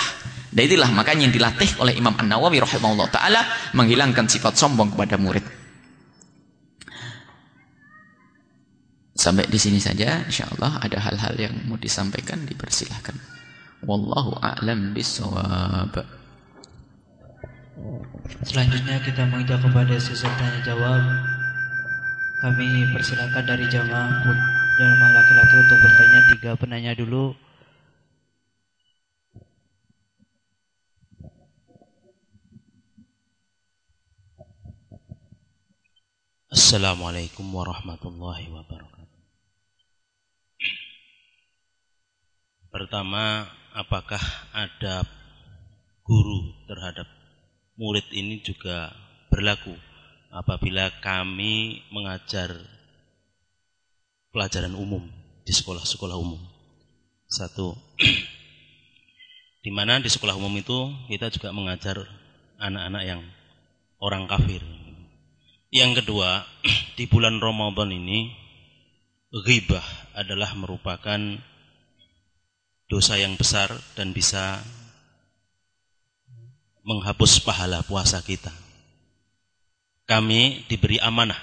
Dan itulah makanya yang dilatih oleh Imam An Nawawi rahimahullah taala menghilangkan sifat sombong kepada murid. Sampai di sini saja insyaallah ada hal-hal yang mau disampaikan dipersilahkan. Wallahu a'lam bisawab Selanjutnya kita mengajak kepada sesi tanya jawab. Kami persilakan dari jamaah jamaah laki-laki untuk bertanya tiga penanya dulu. Assalamualaikum warahmatullahi wabarakatuh. Pertama, apakah ada guru terhadap murid ini juga berlaku apabila kami mengajar pelajaran umum di sekolah-sekolah umum. Satu, di mana di sekolah umum itu kita juga mengajar anak-anak yang orang kafir. Yang kedua, di bulan Ramadan ini ghibah adalah merupakan dosa yang besar dan bisa menghapus pahala puasa kita. Kami diberi amanah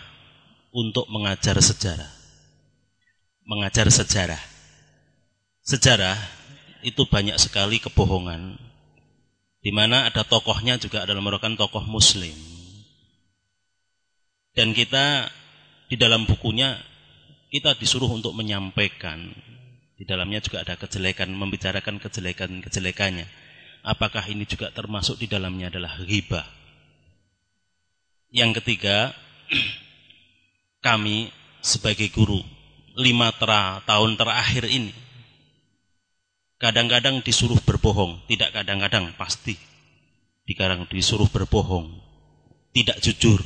untuk mengajar sejarah. Mengajar sejarah. Sejarah itu banyak sekali kebohongan di mana ada tokohnya juga adalah merupakan tokoh muslim. Dan kita di dalam bukunya kita disuruh untuk menyampaikan di dalamnya juga ada kejelekan, membicarakan kejelekan-kejelekannya apakah ini juga termasuk di dalamnya adalah riba. Yang ketiga, kami sebagai guru lima tera, tahun terakhir ini kadang-kadang disuruh berbohong, tidak kadang-kadang pasti dikarang disuruh berbohong, tidak jujur,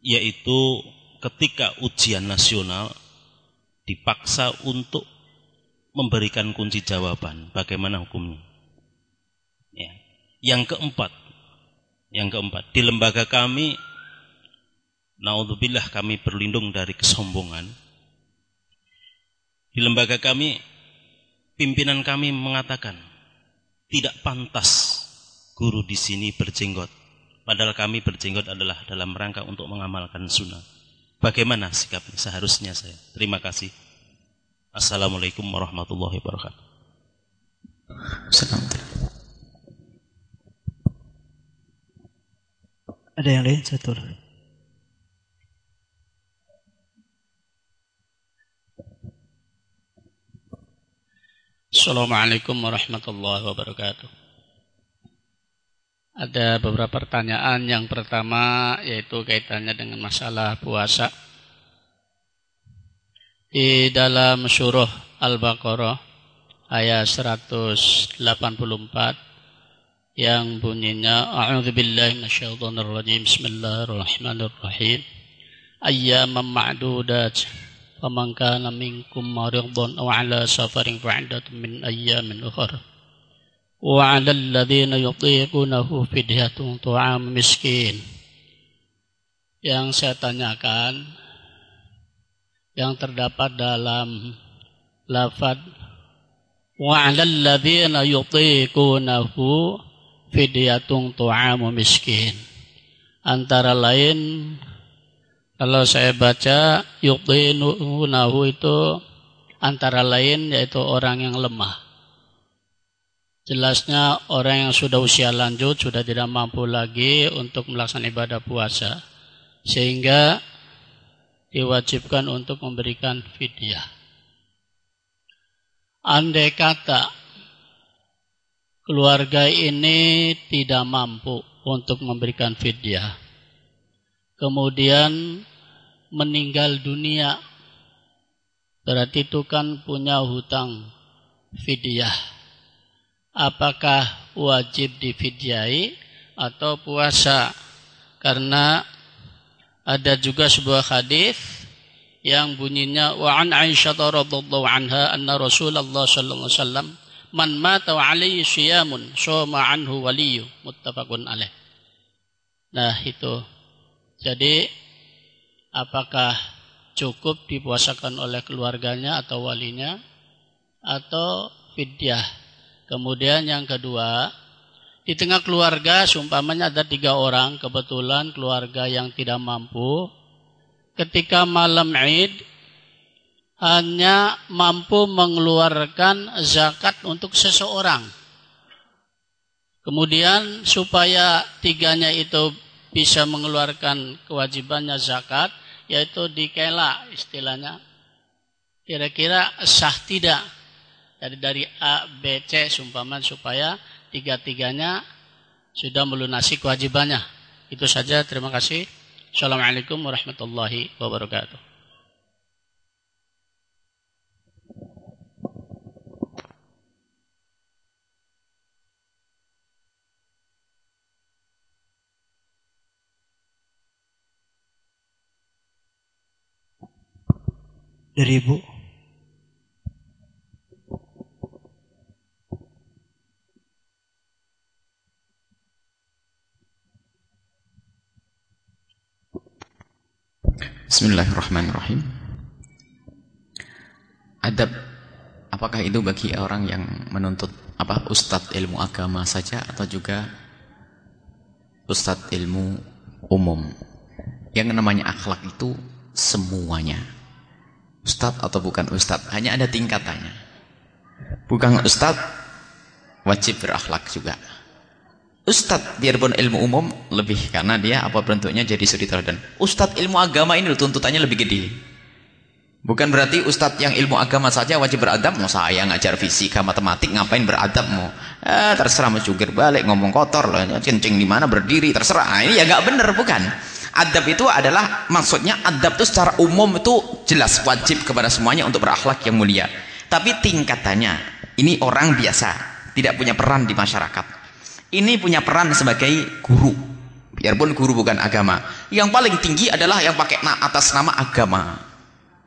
yaitu ketika ujian nasional dipaksa untuk memberikan kunci jawaban bagaimana hukumnya. Ya. Yang keempat, yang keempat, di lembaga kami, naudzubillah kami berlindung dari kesombongan. Di lembaga kami, pimpinan kami mengatakan, tidak pantas guru di sini berjenggot. Padahal kami berjenggot adalah dalam rangka untuk mengamalkan sunnah. Bagaimana sikapnya seharusnya saya? Terima kasih. Assalamualaikum warahmatullahi wabarakatuh. Assalamualaikum. Ada yang lain satu Assalamualaikum warahmatullahi wabarakatuh. Ada beberapa pertanyaan. Yang pertama yaitu kaitannya dengan masalah puasa. Di dalam surah Al-Baqarah ayat 184 yang bunyinya a'udzubillahi minasyaitonirrajim. Bismillahirrahmanirrahim. Ayyaman ma'dudat faman kana minkum maridan aw ala safarin fa'iddatun min ayyamin ukhra wa 'ala alladhina yutiqunahu fidyatun miskin. Yang saya tanyakan yang terdapat dalam lafad wa 'ala alladhina yutiqunahu fidyatung tu'amu miskin. Antara lain kalau saya baca yuqinunahu itu antara lain yaitu orang yang lemah. Jelasnya orang yang sudah usia lanjut sudah tidak mampu lagi untuk melaksanakan ibadah puasa. Sehingga diwajibkan untuk memberikan fidyah. Andai kata keluarga ini tidak mampu untuk memberikan fidyah. Kemudian meninggal dunia. Berarti itu kan punya hutang fidyah. Apakah wajib difidyai atau puasa? Karena ada juga sebuah hadis yang bunyinya wa an Aisyah radhiyallahu anha anna Rasulullah sallallahu alaihi wasallam man mata wa alaihi siyamun soma anhu waliyu. Muttafaqun alaih. Nah itu. Jadi apakah cukup dipuasakan oleh keluarganya atau walinya? Atau fidyah. Kemudian yang kedua, di tengah keluarga seumpamanya ada tiga orang, kebetulan keluarga yang tidak mampu, ketika malam Id hanya mampu mengeluarkan zakat untuk seseorang. Kemudian supaya tiganya itu bisa mengeluarkan kewajibannya zakat, yaitu dikela istilahnya. Kira-kira sah tidak dari dari A, B, C sumpaman supaya tiga-tiganya sudah melunasi kewajibannya. Itu saja. Terima kasih. Assalamualaikum warahmatullahi wabarakatuh. Dari Ibu. Bismillahirrahmanirrahim. Adab apakah itu bagi orang yang menuntut apa ustadz ilmu agama saja atau juga ustadz ilmu umum? Yang namanya akhlak itu semuanya Ustadz atau bukan ustadz, hanya ada tingkatannya. Bukan ustadz, wajib berakhlak juga. Ustadz biarpun ilmu umum lebih karena dia apa bentuknya jadi suri teladan. Ustadz ilmu agama ini tuntutannya lebih gede. Bukan berarti ustadz yang ilmu agama saja wajib beradab. Mau saya ngajar fisika, matematik, ngapain beradab mau? Eh, terserah mau balik, ngomong kotor, lah, cincing di mana berdiri, terserah. Ini ya nggak bener bukan? Adab itu adalah maksudnya adab itu secara umum itu jelas wajib kepada semuanya untuk berakhlak yang mulia. Tapi tingkatannya ini orang biasa, tidak punya peran di masyarakat. Ini punya peran sebagai guru. Biarpun guru bukan agama. Yang paling tinggi adalah yang pakai atas nama agama.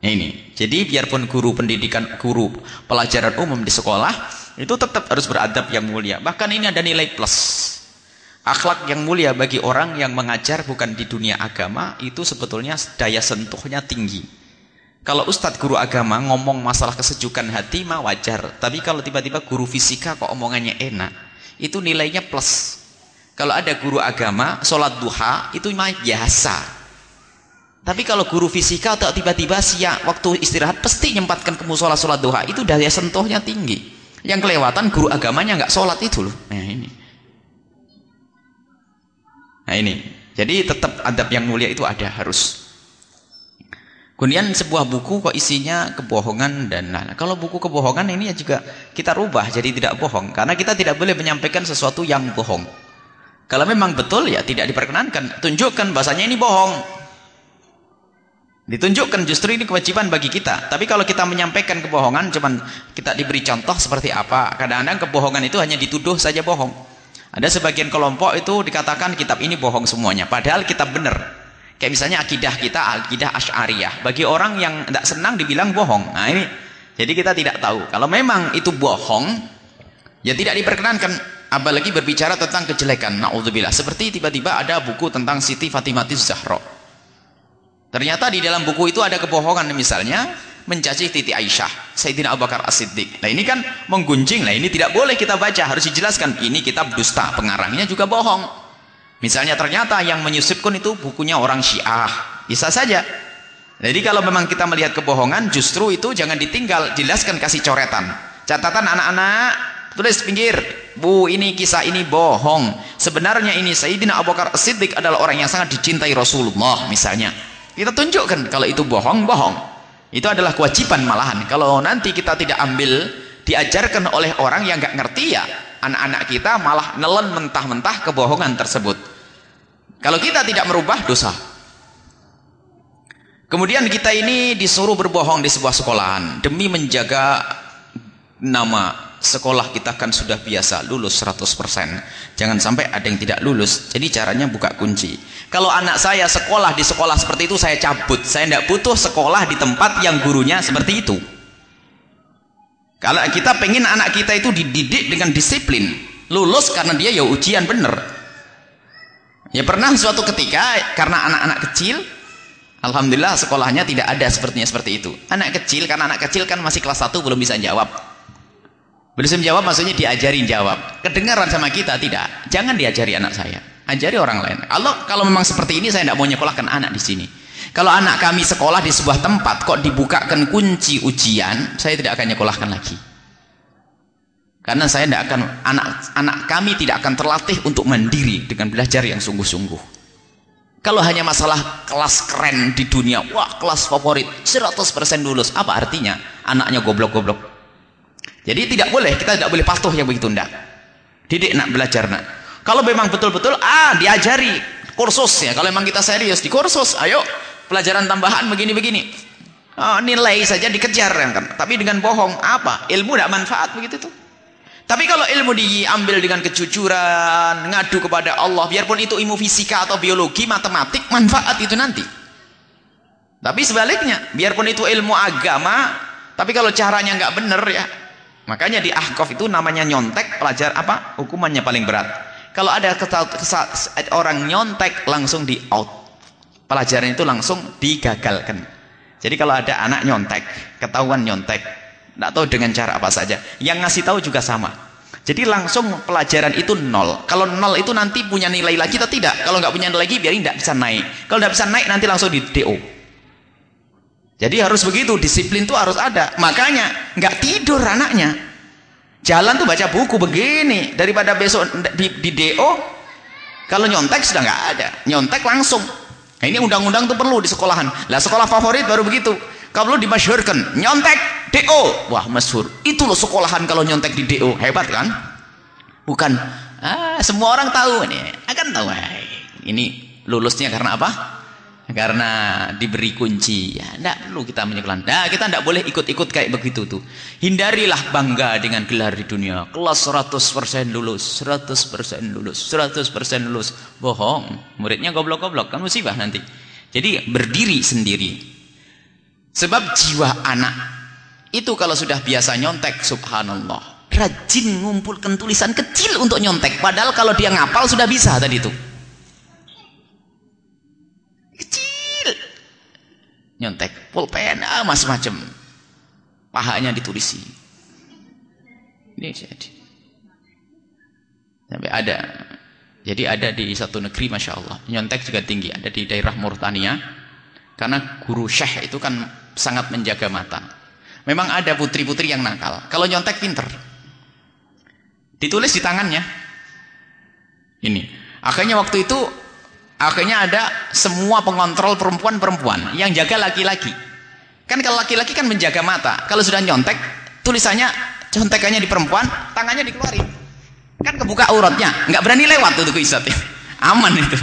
Ini. Jadi biarpun guru pendidikan, guru pelajaran umum di sekolah itu tetap harus beradab yang mulia. Bahkan ini ada nilai plus. Akhlak yang mulia bagi orang yang mengajar bukan di dunia agama itu sebetulnya daya sentuhnya tinggi. Kalau ustadz guru agama ngomong masalah kesejukan hati mah wajar. Tapi kalau tiba-tiba guru fisika kok omongannya enak, itu nilainya plus. Kalau ada guru agama, sholat duha itu mah biasa. Tapi kalau guru fisika atau tiba-tiba siang waktu istirahat pasti nyempatkan ke musola sholat duha itu daya sentuhnya tinggi. Yang kelewatan guru agamanya nggak sholat itu loh. Nah ini. Nah ini. Jadi tetap adab yang mulia itu ada harus. Kemudian sebuah buku kok isinya kebohongan dan nah, kalau buku kebohongan ini ya juga kita rubah jadi tidak bohong karena kita tidak boleh menyampaikan sesuatu yang bohong. Kalau memang betul ya tidak diperkenankan, tunjukkan bahasanya ini bohong. Ditunjukkan justru ini kewajiban bagi kita. Tapi kalau kita menyampaikan kebohongan cuman kita diberi contoh seperti apa? Kadang-kadang kebohongan itu hanya dituduh saja bohong. Ada sebagian kelompok itu dikatakan kitab ini bohong semuanya. Padahal kitab benar. Kayak misalnya akidah kita, akidah Ash'ariyah. Bagi orang yang tidak senang dibilang bohong. Nah ini, jadi kita tidak tahu. Kalau memang itu bohong, ya tidak diperkenankan. Apalagi berbicara tentang kejelekan. Na'udzubillah. Seperti tiba-tiba ada buku tentang Siti Fatimatis Zahra. Ternyata di dalam buku itu ada kebohongan misalnya mencaci Titi Aisyah, Sayyidina Abu Bakar As-Siddiq. Nah ini kan menggunjing, nah ini tidak boleh kita baca, harus dijelaskan. Ini kitab dusta, pengarangnya juga bohong. Misalnya ternyata yang menyusipkan itu bukunya orang Syiah, bisa saja. Jadi kalau memang kita melihat kebohongan, justru itu jangan ditinggal, jelaskan kasih coretan. Catatan anak-anak, tulis pinggir, bu ini kisah ini bohong. Sebenarnya ini Sayyidina Abu Bakar As-Siddiq adalah orang yang sangat dicintai Rasulullah misalnya. Kita tunjukkan kalau itu bohong, bohong. Itu adalah kewajiban malahan. Kalau nanti kita tidak ambil, diajarkan oleh orang yang nggak ngerti ya, anak-anak kita malah nelen mentah-mentah kebohongan tersebut. Kalau kita tidak merubah dosa. Kemudian kita ini disuruh berbohong di sebuah sekolahan demi menjaga nama sekolah kita kan sudah biasa lulus 100%. Jangan sampai ada yang tidak lulus. Jadi caranya buka kunci. Kalau anak saya sekolah di sekolah seperti itu saya cabut. Saya tidak butuh sekolah di tempat yang gurunya seperti itu. Kalau kita pengen anak kita itu dididik dengan disiplin, lulus karena dia ya ujian bener. Ya pernah suatu ketika karena anak-anak kecil Alhamdulillah sekolahnya tidak ada sepertinya seperti itu. Anak kecil, karena anak kecil kan masih kelas 1 belum bisa jawab. Belum jawab maksudnya diajarin jawab. Kedengaran sama kita tidak. Jangan diajari anak saya. Ajari orang lain. Allah kalau memang seperti ini saya tidak mau nyekolahkan anak di sini. Kalau anak kami sekolah di sebuah tempat kok dibukakan kunci ujian, saya tidak akan nyekolahkan lagi. Karena saya tidak akan anak anak kami tidak akan terlatih untuk mandiri dengan belajar yang sungguh-sungguh. Kalau hanya masalah kelas keren di dunia, wah kelas favorit, 100% lulus. Apa artinya? Anaknya goblok-goblok. Jadi tidak boleh, kita tidak boleh patuh yang begitu ndak. Didik nak belajar nak. Kalau memang betul-betul ah diajari kursus ya. Kalau memang kita serius di kursus, ayo pelajaran tambahan begini-begini. Oh, nilai saja dikejar kan. Tapi dengan bohong apa? Ilmu tidak manfaat begitu tuh. Tapi kalau ilmu diambil dengan kejujuran, ngadu kepada Allah, biarpun itu ilmu fisika atau biologi, matematik, manfaat itu nanti. Tapi sebaliknya, biarpun itu ilmu agama, tapi kalau caranya nggak benar ya, makanya di ahqaf itu namanya nyontek, pelajar apa? Hukumannya paling berat. Kalau ada orang nyontek langsung di out. Pelajaran itu langsung digagalkan. Jadi kalau ada anak nyontek, ketahuan nyontek, tidak tahu dengan cara apa saja. Yang ngasih tahu juga sama. Jadi langsung pelajaran itu nol. Kalau nol itu nanti punya nilai lagi atau tidak? Kalau nggak punya nilai lagi, biar tidak bisa naik. Kalau tidak bisa naik, nanti langsung di DO. Jadi harus begitu, disiplin itu harus ada. Makanya nggak tidur anaknya. Jalan tuh baca buku begini. Daripada besok di, di DO, kalau nyontek sudah nggak ada. Nyontek langsung. Nah, ini undang-undang tuh perlu di sekolahan. Lah sekolah favorit baru begitu. Kalau dimasyhurkan, nyontek DO. Wah, masyhur. Itu loh sekolahan kalau nyontek di DO. Hebat kan? Bukan ah, semua orang tahu ini. Akan tahu. Ini lulusnya karena apa? Karena diberi kunci. Ya, enggak perlu kita menyekolahkan. Nah, kita enggak boleh ikut-ikut kayak begitu tuh. Hindarilah bangga dengan gelar di dunia. Kelas 100% lulus, 100% lulus, 100% lulus. Bohong. Muridnya goblok-goblok kan musibah nanti. Jadi berdiri sendiri. Sebab jiwa anak itu kalau sudah biasa nyontek, subhanallah, rajin ngumpulkan tulisan kecil untuk nyontek. Padahal kalau dia ngapal sudah bisa tadi itu. Kecil. Nyontek, pulpen, ah, macam-macam. Pahanya ditulisi. Ini jadi. Sampai ada. Jadi ada di satu negeri, Masya Allah. Nyontek juga tinggi. Ada di daerah Mauritania. Karena guru syekh itu kan sangat menjaga mata. Memang ada putri-putri yang nakal. Kalau nyontek pinter. Ditulis di tangannya. Ini. Akhirnya waktu itu akhirnya ada semua pengontrol perempuan-perempuan yang jaga laki-laki. Kan kalau laki-laki kan menjaga mata. Kalau sudah nyontek, tulisannya contekannya di perempuan, tangannya dikeluarin. Kan kebuka auratnya, nggak berani lewat tuh ke Aman itu.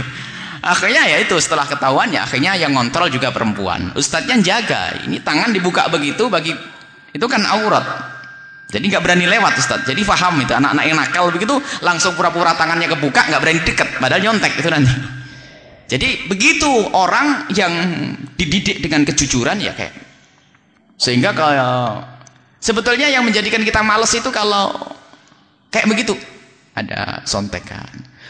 Akhirnya ya itu setelah ketahuan ya akhirnya yang ngontrol juga perempuan. Ustadznya jaga. Ini tangan dibuka begitu bagi itu kan aurat. Jadi nggak berani lewat Ustadz. Jadi faham itu anak-anak yang nakal begitu langsung pura-pura tangannya kebuka nggak berani deket. Padahal nyontek itu nanti. Jadi begitu orang yang dididik dengan kejujuran ya kayak sehingga kalau sebetulnya yang menjadikan kita males itu kalau kayak begitu ada sontekan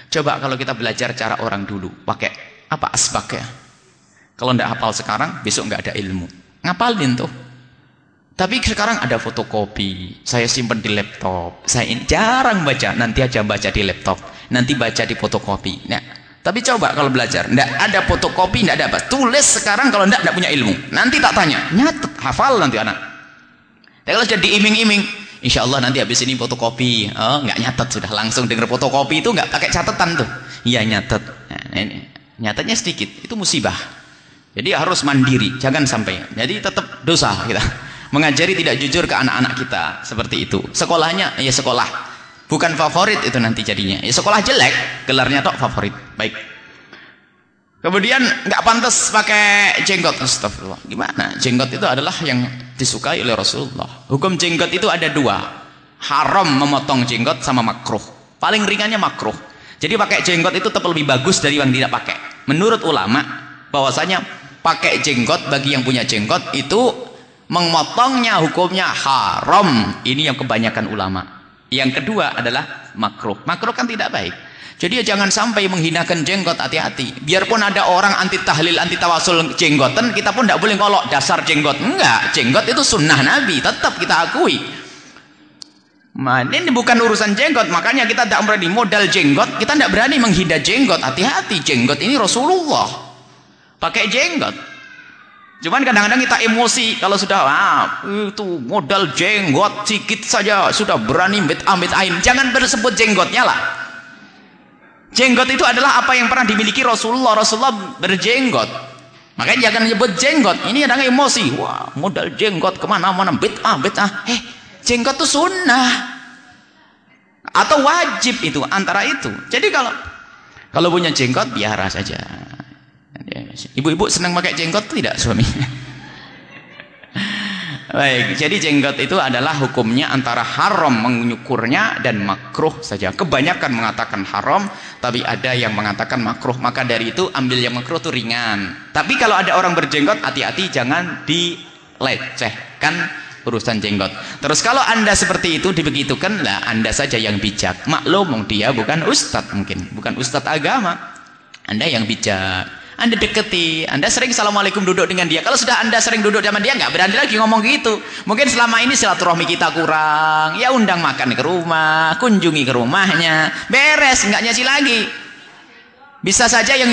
Coba kalau kita belajar cara orang dulu, pakai apa asbaknya? Kalau tidak hafal sekarang, besok nggak ada ilmu. Ngapalin tuh. Tapi sekarang ada fotokopi, saya simpan di laptop. Saya jarang baca, nanti aja baca di laptop, nanti baca di fotokopi. Nah, tapi coba kalau belajar, tidak ada fotokopi, tidak ada apa. Tulis sekarang kalau tidak, tidak punya ilmu. Nanti tak tanya, nyatet, hafal nanti anak. Tapi kalau sudah diiming-iming, Insya Allah nanti habis ini fotokopi. Oh, nggak nyatet sudah langsung dengar fotokopi itu nggak pakai catatan tuh. Iya nyatet. Ini, nyatetnya sedikit. Itu musibah. Jadi harus mandiri, jangan sampai. Jadi tetap dosa kita. Mengajari tidak jujur ke anak-anak kita seperti itu. Sekolahnya ya sekolah. Bukan favorit itu nanti jadinya. Ya sekolah jelek, gelarnya tok favorit. Baik. Kemudian nggak pantas pakai jenggot. Astagfirullah. Gimana? Jenggot itu adalah yang disukai oleh Rasulullah. Hukum jenggot itu ada dua. Haram memotong jenggot sama makruh. Paling ringannya makruh. Jadi pakai jenggot itu tetap lebih bagus dari yang tidak pakai. Menurut ulama, bahwasanya pakai jenggot bagi yang punya jenggot itu memotongnya hukumnya haram. Ini yang kebanyakan ulama. Yang kedua adalah makruh. Makruh kan tidak baik. Jadi ya jangan sampai menghinakan jenggot hati-hati. Biarpun ada orang anti tahlil, anti tawasul jenggotan, kita pun tidak boleh ngolok dasar jenggot. Enggak, jenggot itu sunnah Nabi, tetap kita akui. Nah, ini bukan urusan jenggot, makanya kita tidak berani modal jenggot, kita tidak berani menghina jenggot. Hati-hati, jenggot ini Rasulullah. Pakai jenggot. Cuman kadang-kadang kita emosi kalau sudah ah, itu modal jenggot sedikit saja sudah berani amit ain. Jangan bersebut jenggotnya lah. Jenggot itu adalah apa yang pernah dimiliki Rasulullah. Rasulullah berjenggot. Makanya jangan nyebut jenggot. Ini adalah emosi. Wah, modal jenggot ke mana-mana. Bid'ah, bid'ah. Eh, jenggot itu sunnah. Atau wajib itu. Antara itu. Jadi kalau kalau punya jenggot, biara saja. Ibu-ibu senang pakai jenggot tidak suami? Baik, jadi jenggot itu adalah hukumnya antara haram menyukurnya dan makruh saja. Kebanyakan mengatakan haram, tapi ada yang mengatakan makruh. Maka dari itu ambil yang makruh itu ringan. Tapi kalau ada orang berjenggot, hati-hati jangan dilecehkan urusan jenggot. Terus kalau anda seperti itu dibegitukan, lah anda saja yang bijak. Maklum, dia bukan ustadz mungkin, bukan ustadz agama. Anda yang bijak. Anda deketi, Anda sering assalamualaikum duduk dengan dia. Kalau sudah Anda sering duduk dengan dia, nggak berani lagi ngomong gitu. Mungkin selama ini silaturahmi kita kurang. Ya undang makan ke rumah, kunjungi ke rumahnya, beres, nggak nyasi lagi. Bisa saja yang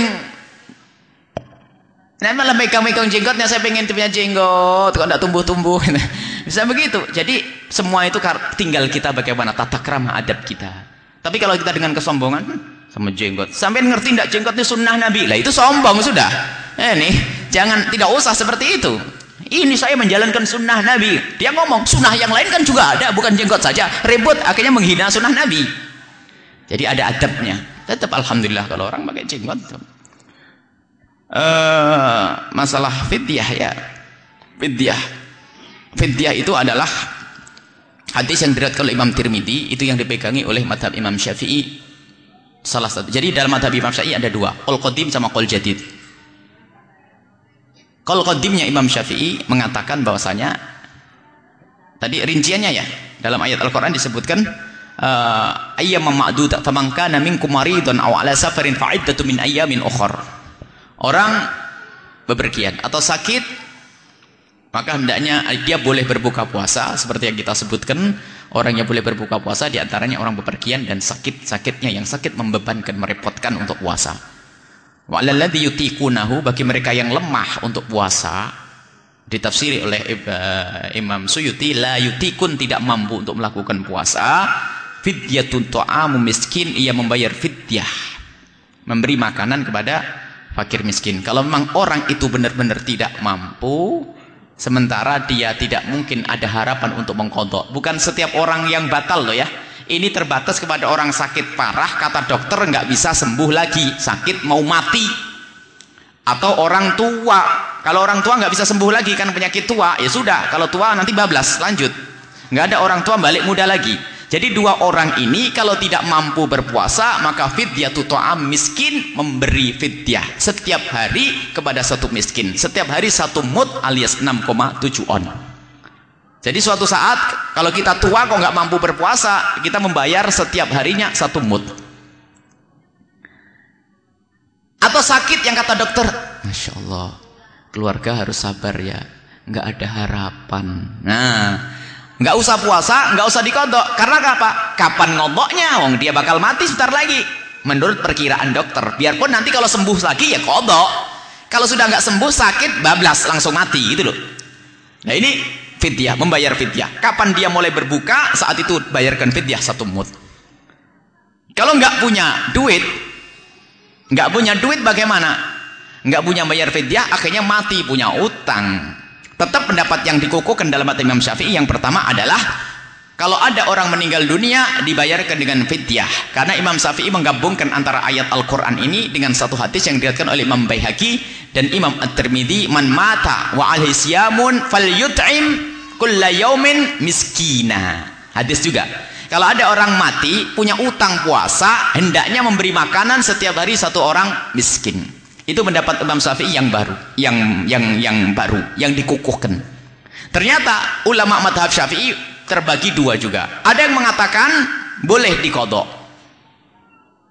Nah malah megang-megang jenggotnya saya pengen punya jenggot kok enggak tumbuh-tumbuh bisa begitu jadi semua itu tinggal kita bagaimana tata krama adab kita tapi kalau kita dengan kesombongan hmm, sama jenggot. Sampai ngerti tidak jenggot itu sunnah Nabi? Lah itu sombong sudah. Eh nih, jangan tidak usah seperti itu. Ini saya menjalankan sunnah Nabi. Dia ngomong sunnah yang lain kan juga ada, bukan jenggot saja. Ribut akhirnya menghina sunnah Nabi. Jadi ada adabnya. Tetap alhamdulillah kalau orang pakai jenggot. Uh, masalah fidyah ya. Fidyah. Fidyah itu adalah hadis yang diriwayatkan oleh Imam Tirmidzi itu yang dipegangi oleh madhab Imam Syafi'i Salah satu. Jadi dalam madhab Imam Syafi'i ada dua. Qol qadim sama qol jadid. Qol qadimnya Imam Syafi'i mengatakan bahwasanya tadi rinciannya ya dalam ayat Al-Qur'an disebutkan uh, ayyam ma'dudat faman kana minkum maridun aw ala safarin fa'iddatu min ayyamin. Orang bepergian atau sakit maka hendaknya dia boleh berbuka puasa seperti yang kita sebutkan Orang yang boleh berbuka puasa di antaranya orang bepergian dan sakit-sakitnya yang sakit membebankan, merepotkan untuk puasa. Wa'alalladhi yutikunahu bagi mereka yang lemah untuk puasa ditafsiri oleh eh, Imam Suyuti la yutikun tidak mampu untuk melakukan puasa fidyatun ta'amu miskin ia membayar fidyah memberi makanan kepada fakir miskin kalau memang orang itu benar-benar tidak mampu Sementara dia tidak mungkin ada harapan untuk mengkodok. Bukan setiap orang yang batal loh ya. Ini terbatas kepada orang sakit parah, kata dokter nggak bisa sembuh lagi. Sakit mau mati. Atau orang tua. Kalau orang tua nggak bisa sembuh lagi kan penyakit tua. Ya sudah, kalau tua nanti bablas, lanjut. Nggak ada orang tua balik muda lagi. Jadi dua orang ini kalau tidak mampu berpuasa maka fidyah ta'am miskin memberi fidyah setiap hari kepada satu miskin. Setiap hari satu mut alias 6,7 on. Jadi suatu saat kalau kita tua kok nggak mampu berpuasa, kita membayar setiap harinya satu mut. Atau sakit yang kata dokter, Masya Allah, keluarga harus sabar ya, nggak ada harapan. Nah, nggak usah puasa nggak usah dikodok. Karena apa? Kapan ngodoknya? Wong dia bakal mati sebentar lagi. Menurut perkiraan dokter biarpun nanti kalau sembuh lagi ya kodok. Kalau sudah nggak sembuh sakit bablas langsung mati gitu loh. Nah ini fidyah membayar fidyah. Kapan dia mulai berbuka saat itu bayarkan fidyah satu mut. Kalau nggak punya duit nggak punya duit bagaimana? Nggak punya bayar fidyah akhirnya mati punya utang Tetap pendapat yang dikukuhkan dalam mata Imam Syafi'i yang pertama adalah Kalau ada orang meninggal dunia dibayarkan dengan fidyah. Karena Imam Syafi'i menggabungkan antara ayat Al-Qur'an ini dengan satu hadis yang diriwayatkan oleh Imam Baihaqi dan Imam At-Tirmidzi, "Man mata wa alaihi siyamun falyut'im kulla yaumin miskina." Hadis juga. Kalau ada orang mati punya utang puasa, hendaknya memberi makanan setiap hari satu orang miskin. Itu pendapat Imam Syafi'i yang baru, yang yang yang baru, yang dikukuhkan. Ternyata ulama madhab Syafi'i terbagi dua juga. Ada yang mengatakan boleh dikodok.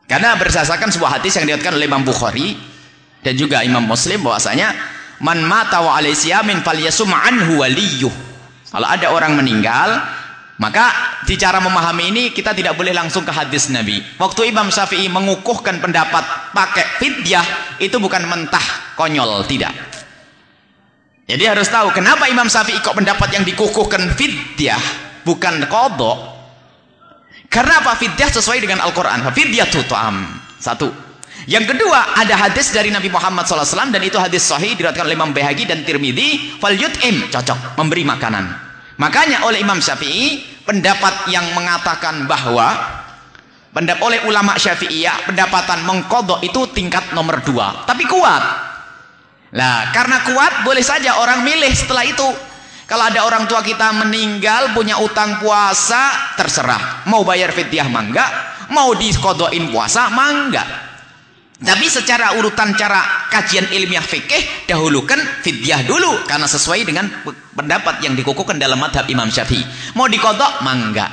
Karena berdasarkan sebuah hadis yang diriwayatkan oleh Imam Bukhari dan juga Imam Muslim bahwasanya man mata wa alaysiyamin falyasum anhu waliyuh. Kalau ada orang meninggal, maka di cara memahami ini kita tidak boleh langsung ke hadis Nabi. Waktu Imam Syafi'i mengukuhkan pendapat pakai fidyah itu bukan mentah konyol, tidak. Jadi harus tahu kenapa Imam Syafi'i kok pendapat yang dikukuhkan fidyah bukan kodok? Karena apa? Fidyah sesuai dengan Al-Quran. Fidyah tu'am satu. Yang kedua ada hadis dari Nabi Muhammad SAW dan itu hadis sahih diriwayatkan oleh Imam Bahagi dan Tirmidzi. Fal yut'im cocok memberi makanan makanya oleh Imam Syafi'i pendapat yang mengatakan bahwa pendapat oleh ulama Syafi'iyah pendapatan mengkodok itu tingkat nomor dua tapi kuat lah karena kuat boleh saja orang milih setelah itu kalau ada orang tua kita meninggal punya utang puasa, terserah. Mau bayar fidyah mangga, mau dikodoin puasa mangga. Tapi secara urutan cara kajian ilmiah fikih dahulukan fidyah dulu karena sesuai dengan pendapat yang dikukuhkan dalam madhab Imam Syafi'i. Mau dikodok mangga.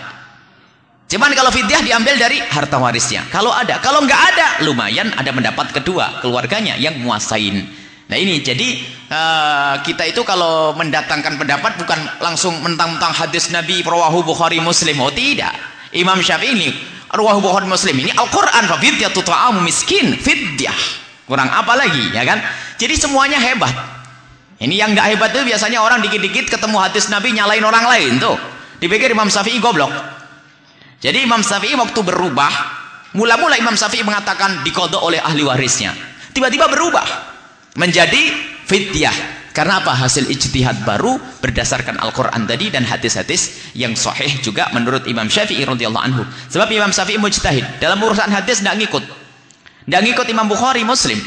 Cuman kalau fidyah diambil dari harta warisnya. Kalau ada, kalau nggak ada, lumayan ada pendapat kedua keluarganya yang muasain. Nah ini jadi uh, kita itu kalau mendatangkan pendapat bukan langsung mentang-mentang hadis Nabi Rawahu Bukhari Muslim. Oh tidak. Imam Syafi'i ini Rawahu Bukhari Muslim ini Al-Qur'an fa fidyatu ta'amu miskin fidyah. Kurang apa lagi ya kan? Jadi semuanya hebat. Ini yang nggak hebat itu biasanya orang dikit-dikit ketemu hadis Nabi nyalain orang lain tuh. Dipikir Imam Syafi'i goblok. Jadi Imam Syafi'i waktu berubah, mula-mula Imam Syafi'i mengatakan dikodok oleh ahli warisnya. Tiba-tiba berubah menjadi fidyah karena apa? Hasil ijtihad baru berdasarkan Al-Quran tadi dan hadis-hadis yang sahih juga menurut Imam Syafi'i radhiyallahu anhu. Sebab Imam Syafi'i mujtahid. Dalam urusan hadis tidak ngikut. Tidak ngikut Imam Bukhari Muslim.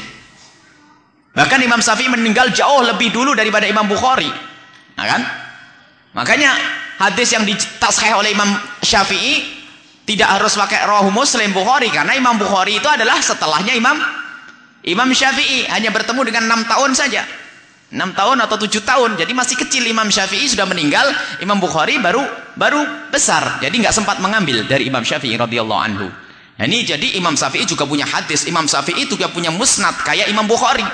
Bahkan Imam Syafi'i meninggal jauh lebih dulu daripada Imam Bukhari. Nah kan? Makanya hadis yang ditaskhih oleh Imam Syafi'i tidak harus pakai rohu Muslim Bukhari. Karena Imam Bukhari itu adalah setelahnya Imam Imam Syafi'i. Hanya bertemu dengan enam tahun saja. Enam tahun atau tujuh tahun. Jadi masih kecil Imam Syafi'i sudah meninggal. Imam Bukhari baru baru besar. Jadi nggak sempat mengambil dari Imam Syafi'i radhiyallahu anhu. Nah, ini jadi Imam Syafi'i juga punya hadis. Imam Syafi'i juga punya musnad kayak Imam Bukhari.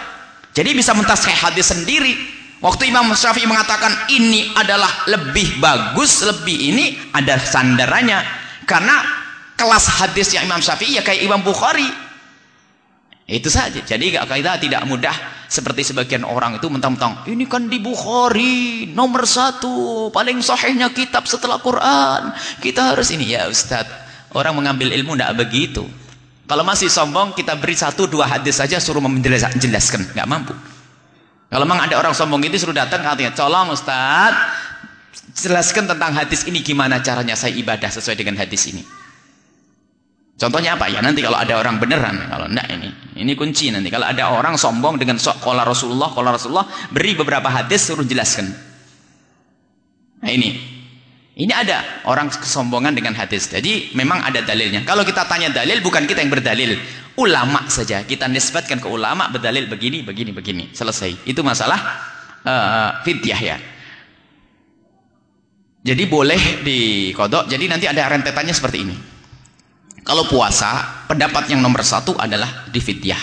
Jadi bisa mentaskai hadis sendiri. Waktu Imam Syafi'i mengatakan ini adalah lebih bagus, lebih ini ada sandarannya. Karena kelas hadis yang Imam Syafi'i ya kayak Imam Bukhari itu saja. Jadi kita tidak mudah seperti sebagian orang itu mentang-mentang ini kan di Bukhari nomor satu paling sahihnya kitab setelah Quran. Kita harus ini ya Ustaz. Orang mengambil ilmu tidak begitu. Kalau masih sombong kita beri satu dua hadis saja suruh menjelaskan nggak mampu. Kalau memang ada orang sombong itu suruh datang katanya, "Tolong Ustaz, jelaskan tentang hadis ini gimana caranya saya ibadah sesuai dengan hadis ini." Contohnya apa ya? Nanti kalau ada orang beneran, kalau enggak ini, ini kunci nanti. Kalau ada orang sombong dengan sok kola Rasulullah, kola Rasulullah, beri beberapa hadis suruh jelaskan. Nah ini, ini ada orang kesombongan dengan hadis. Jadi memang ada dalilnya. Kalau kita tanya dalil, bukan kita yang berdalil, ulama saja. Kita nisbatkan ke ulama berdalil begini, begini, begini. Selesai. Itu masalah uh, fidyah ya. Jadi boleh dikodok. Jadi nanti ada rentetannya seperti ini. Kalau puasa, pendapat yang nomor satu adalah di fidyah.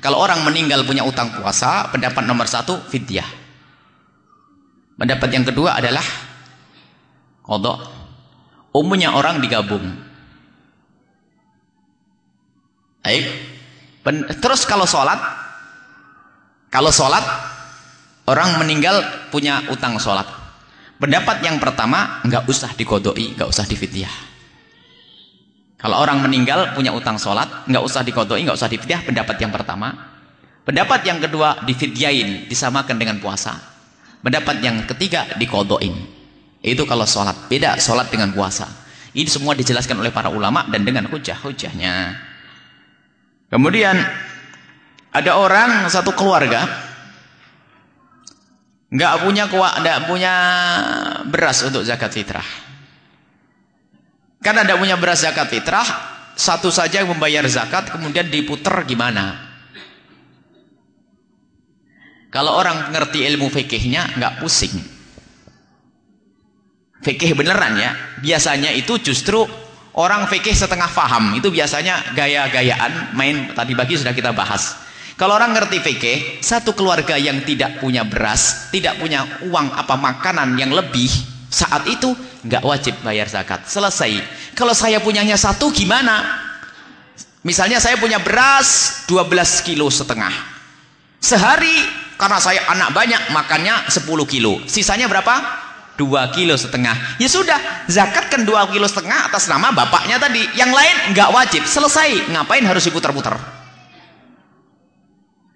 Kalau orang meninggal punya utang puasa, pendapat nomor satu fidyah. Pendapat yang kedua adalah kodok. Umumnya orang digabung. Baik. Terus kalau sholat, kalau sholat, orang meninggal punya utang sholat. Pendapat yang pertama, nggak usah dikodoi, nggak usah difidyah. Kalau orang meninggal punya utang sholat, nggak usah dikodoi, nggak usah difidyah. Pendapat yang pertama. Pendapat yang kedua difidyain, disamakan dengan puasa. Pendapat yang ketiga dikodoin. Itu kalau sholat. Beda sholat dengan puasa. Ini semua dijelaskan oleh para ulama dan dengan hujah-hujahnya. Kemudian ada orang satu keluarga nggak punya nggak punya beras untuk zakat fitrah. Karena tidak punya beras zakat fitrah, satu saja yang membayar zakat kemudian diputer gimana? Kalau orang ngerti ilmu fikihnya nggak pusing. Fikih beneran ya. Biasanya itu justru orang fikih setengah faham. Itu biasanya gaya-gayaan main tadi pagi sudah kita bahas. Kalau orang ngerti fikih, satu keluarga yang tidak punya beras, tidak punya uang apa makanan yang lebih, saat itu nggak wajib bayar zakat. Selesai. Kalau saya punyanya satu gimana? Misalnya saya punya beras 12 kilo setengah. Sehari karena saya anak banyak makannya 10 kilo. Sisanya berapa? dua kilo setengah ya sudah zakatkan dua kilo setengah atas nama bapaknya tadi yang lain nggak wajib selesai ngapain harus diputar-putar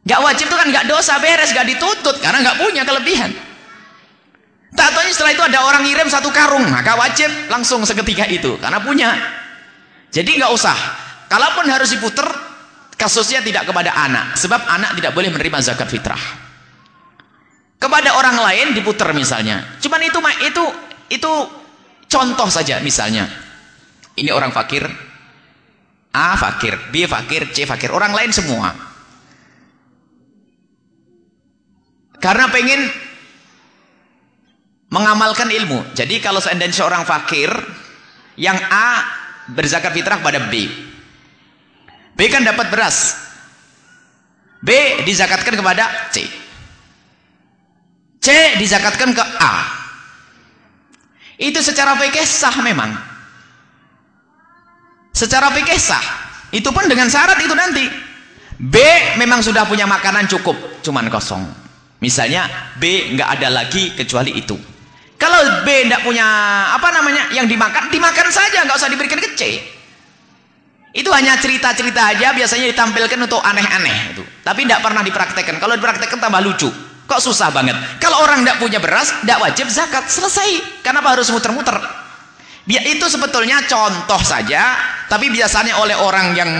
nggak wajib itu kan nggak dosa beres nggak dituntut karena nggak punya kelebihan tak tahu setelah itu ada orang ngirim satu karung. Maka wajib langsung seketika itu karena punya. Jadi nggak usah. Kalaupun harus diputar kasusnya tidak kepada anak. Sebab anak tidak boleh menerima zakat fitrah. Kepada orang lain diputar misalnya. Cuman itu itu itu contoh saja misalnya. Ini orang fakir. A fakir B fakir C fakir. Orang lain semua. Karena pengen mengamalkan ilmu jadi kalau seandainya seorang fakir yang A berzakat fitrah pada B B kan dapat beras B dizakatkan kepada C C dizakatkan ke A. Itu secara fikih sah memang. Secara fikih sah. Itu pun dengan syarat itu nanti. B memang sudah punya makanan cukup, cuman kosong. Misalnya B nggak ada lagi kecuali itu. Kalau B tidak punya apa namanya yang dimakan, dimakan saja, nggak usah diberikan ke C. Itu hanya cerita-cerita aja, biasanya ditampilkan untuk aneh-aneh itu. Tapi tidak pernah dipraktekkan. Kalau dipraktekkan tambah lucu. Kok susah banget? Kalau orang tidak punya beras, tidak wajib zakat. Selesai. Kenapa harus muter-muter? Itu sebetulnya contoh saja, tapi biasanya oleh orang yang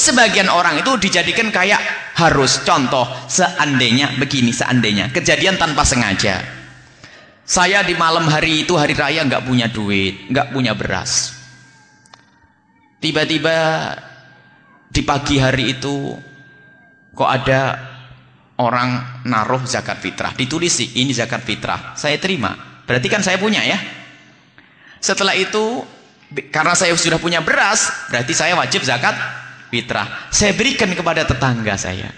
sebagian orang itu dijadikan kayak harus contoh seandainya begini seandainya kejadian tanpa sengaja saya di malam hari itu hari raya nggak punya duit nggak punya beras. Tiba-tiba di pagi hari itu kok ada orang naruh zakat fitrah. Ditulis sih ini zakat fitrah. Saya terima. Berarti kan saya punya ya. Setelah itu karena saya sudah punya beras berarti saya wajib zakat fitrah. Saya berikan kepada tetangga saya.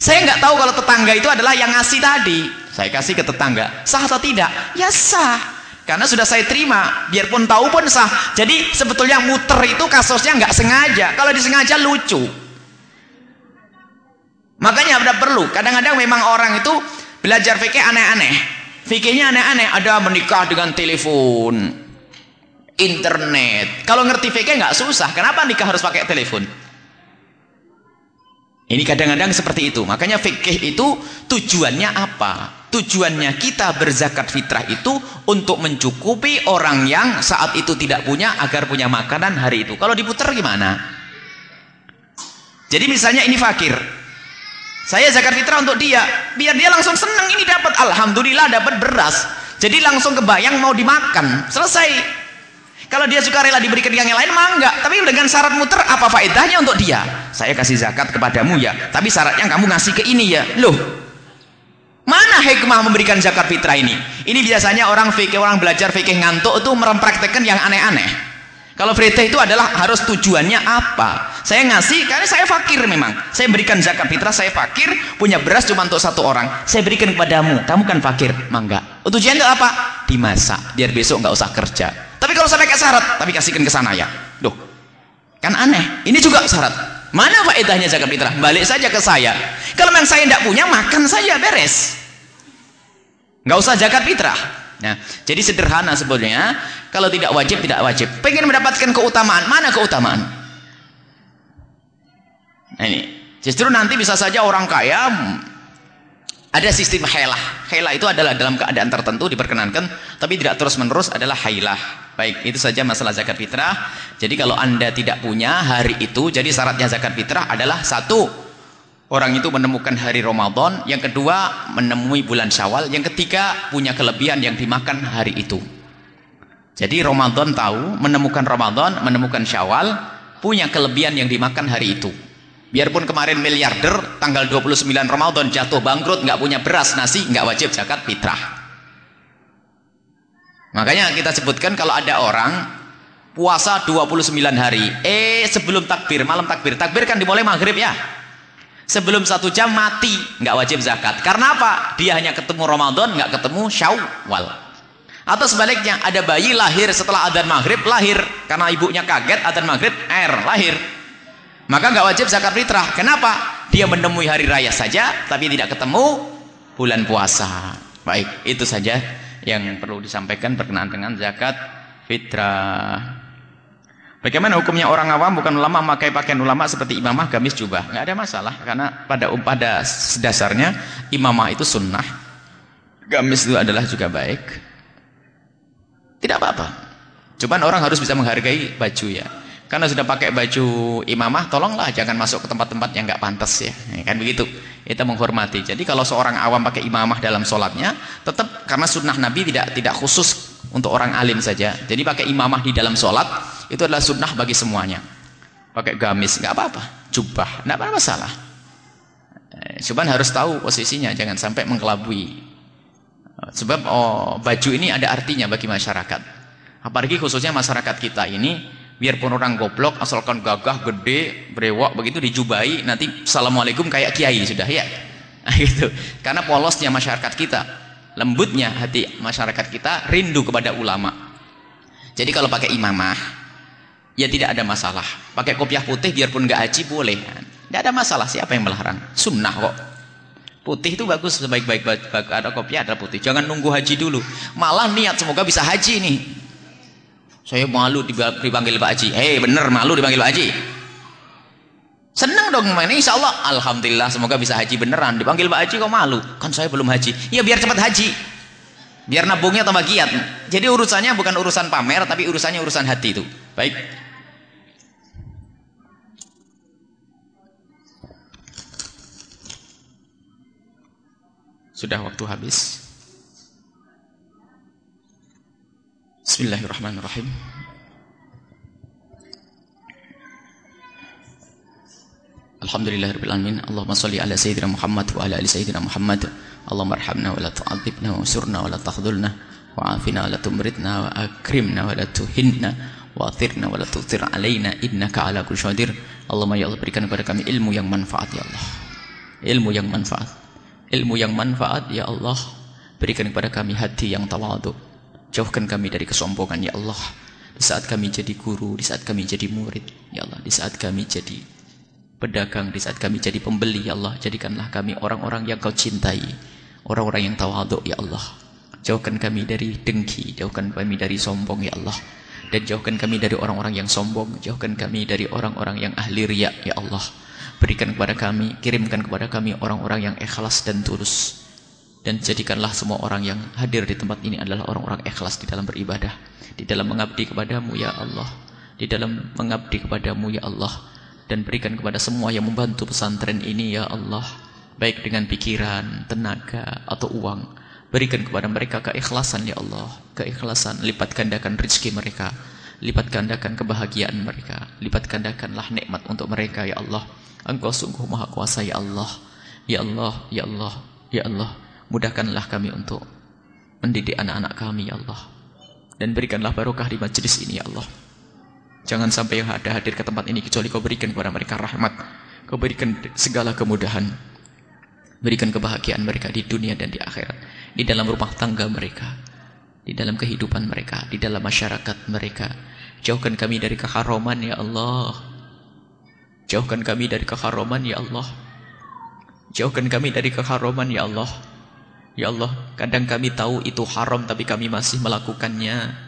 Saya nggak tahu kalau tetangga itu adalah yang ngasih tadi saya kasih ke tetangga sah atau tidak ya sah karena sudah saya terima biarpun tahu pun sah jadi sebetulnya muter itu kasusnya nggak sengaja kalau disengaja lucu Makanya ada perlu. Kadang-kadang memang orang itu belajar fikih aneh-aneh. Fikihnya aneh-aneh. Ada menikah dengan telepon, internet. Kalau ngerti fikih nggak susah. Kenapa nikah harus pakai telepon? Ini kadang-kadang seperti itu. Makanya fikih itu tujuannya apa? Tujuannya kita berzakat fitrah itu untuk mencukupi orang yang saat itu tidak punya agar punya makanan hari itu. Kalau diputar gimana? Jadi misalnya ini fakir, saya zakat fitrah untuk dia, biar dia langsung senang ini dapat alhamdulillah dapat beras. Jadi langsung kebayang mau dimakan. Selesai. Kalau dia suka rela diberikan yang lain mah enggak, tapi dengan syarat muter apa faedahnya untuk dia? Saya kasih zakat kepadamu ya, tapi syaratnya kamu ngasih ke ini ya. Loh. Mana hikmah memberikan zakat fitrah ini? Ini biasanya orang fikih orang belajar fikih ngantuk itu mempraktekkan yang aneh-aneh. Kalau fitrah itu adalah harus tujuannya apa? Saya ngasih karena saya fakir memang. Saya berikan zakat fitrah, saya fakir, punya beras cuma untuk satu orang. Saya berikan kepadamu. Kamu kan fakir, mangga. Tujuannya itu apa? Dimasak, biar besok nggak usah kerja. Tapi kalau sampai ke syarat, tapi kasihkan ke sana ya. Duh, kan aneh. Ini juga syarat. Mana faedahnya zakat fitrah? Balik saja ke saya. Kalau memang saya tidak punya, makan saja beres. Nggak usah zakat fitrah. Nah, jadi sederhana sebetulnya. Kalau tidak wajib, tidak wajib. Pengen mendapatkan keutamaan, mana keutamaan? Nah, ini. Justru nanti bisa saja orang kaya Ada sistem hailah. Hailah itu adalah dalam keadaan tertentu diperkenankan, tapi tidak terus-menerus adalah hailah. Baik, itu saja masalah zakat fitrah. Jadi kalau Anda tidak punya hari itu, jadi syaratnya zakat fitrah adalah satu, orang itu menemukan hari Ramadan, yang kedua menemui bulan Syawal, yang ketiga punya kelebihan yang dimakan hari itu. Jadi Ramadan tahu, menemukan Ramadan, menemukan Syawal, punya kelebihan yang dimakan hari itu. Biarpun kemarin miliarder, tanggal 29 Ramadan jatuh bangkrut, nggak punya beras, nasi, nggak wajib zakat fitrah. Makanya kita sebutkan kalau ada orang puasa 29 hari, eh sebelum takbir, malam takbir, takbir kan dimulai maghrib ya. Sebelum satu jam mati, nggak wajib zakat. Karena apa? Dia hanya ketemu Ramadan, nggak ketemu Syawal. Atau sebaliknya, ada bayi lahir setelah adzan maghrib, lahir. Karena ibunya kaget, adzan maghrib, air, lahir maka nggak wajib zakat fitrah. Kenapa? Dia menemui hari raya saja, tapi tidak ketemu bulan puasa. Baik, itu saja yang perlu disampaikan berkenaan dengan zakat fitrah. Bagaimana hukumnya orang awam bukan ulama memakai pakaian ulama seperti imamah, gamis, jubah? Nggak ada masalah karena pada pada dasarnya imamah itu sunnah, gamis itu adalah juga baik. Tidak apa-apa. Cuman orang harus bisa menghargai baju ya. Karena sudah pakai baju imamah, tolonglah jangan masuk ke tempat-tempat yang nggak pantas ya. ya. Kan begitu. Kita menghormati. Jadi kalau seorang awam pakai imamah dalam sholatnya, tetap karena sunnah Nabi tidak tidak khusus untuk orang alim saja. Jadi pakai imamah di dalam sholat itu adalah sunnah bagi semuanya. Pakai gamis nggak apa-apa, jubah nggak apa masalah. Eh, cuman harus tahu posisinya, jangan sampai mengkelabui. Sebab oh, baju ini ada artinya bagi masyarakat. Apalagi khususnya masyarakat kita ini biarpun orang goblok asalkan gagah gede brewok begitu dijubai nanti assalamualaikum kayak kiai sudah ya. Gitu. Karena polosnya masyarakat kita lembutnya hati masyarakat kita rindu kepada ulama. Jadi kalau pakai imamah ya tidak ada masalah. Pakai kopiah putih biarpun nggak haji boleh. Tidak ada masalah siapa yang melarang? Sunnah kok. Putih itu bagus sebaik-baik ada kopiah ada putih. Jangan nunggu haji dulu. Malah niat semoga bisa haji nih saya malu dipanggil Pak Haji. Hei bener malu dipanggil Pak Haji. Senang dong ini insya Allah. Alhamdulillah semoga bisa haji beneran. Dipanggil Pak Haji kok malu? Kan saya belum haji. Ya biar cepat haji. Biar nabungnya tambah giat. Jadi urusannya bukan urusan pamer tapi urusannya urusan hati itu. Baik. Sudah waktu habis. Bismillahirrahmanirrahim. Alhamdulillahirrahmanirrahim. Allahumma salli ala Sayyidina Muhammad wa ala ali Sayyidina Muhammad. Allahumma arhamna wa la tu'adzibna wa surna wa la takhdhulna wa afina wa la tumritna wa akrimna wa la tuhinna wa athirna wa la tuthir alaina innaka ala kulli syadir. Allahumma ya Allah berikan kepada kami ilmu yang manfaat ya Allah. Ilmu yang manfaat. Ilmu yang manfaat ya Allah. Berikan kepada kami hati yang tawadhu Jauhkan kami dari kesombongan ya Allah. Di saat kami jadi guru, di saat kami jadi murid, ya Allah. Di saat kami jadi pedagang, di saat kami jadi pembeli, ya Allah. Jadikanlah kami orang-orang yang kau cintai. Orang-orang yang tawaduk, ya Allah. Jauhkan kami dari dengki, jauhkan kami dari sombong, ya Allah. Dan jauhkan kami dari orang-orang yang sombong, jauhkan kami dari orang-orang yang ahli riak, ya Allah. Berikan kepada kami, kirimkan kepada kami orang-orang yang ikhlas dan tulus dan jadikanlah semua orang yang hadir di tempat ini adalah orang-orang ikhlas di dalam beribadah. Di dalam mengabdi kepadamu ya Allah. Di dalam mengabdi kepadamu ya Allah. Dan berikan kepada semua yang membantu pesantren ini ya Allah. Baik dengan pikiran, tenaga atau uang. Berikan kepada mereka keikhlasan ya Allah. Keikhlasan. Lipat gandakan rezeki mereka. Lipat gandakan kebahagiaan mereka. Lipat gandakanlah nikmat untuk mereka ya Allah. Engkau sungguh maha kuasa ya Allah. Ya Allah ya Allah. Ya Allah Mudahkanlah kami untuk mendidik anak-anak kami ya Allah. Dan berikanlah barokah di majlis ini ya Allah. Jangan sampai yang ada hadir ke tempat ini kecuali kau berikan kepada mereka rahmat. Kau berikan segala kemudahan. Berikan kebahagiaan mereka di dunia dan di akhirat. Di dalam rumah tangga mereka. Di dalam kehidupan mereka. Di dalam masyarakat mereka. Jauhkan kami dari keharuman ya Allah. Jauhkan kami dari keharuman ya Allah. Jauhkan kami dari keharuman ya Allah. Ya Allah, kadang kami tahu itu haram tapi kami masih melakukannya.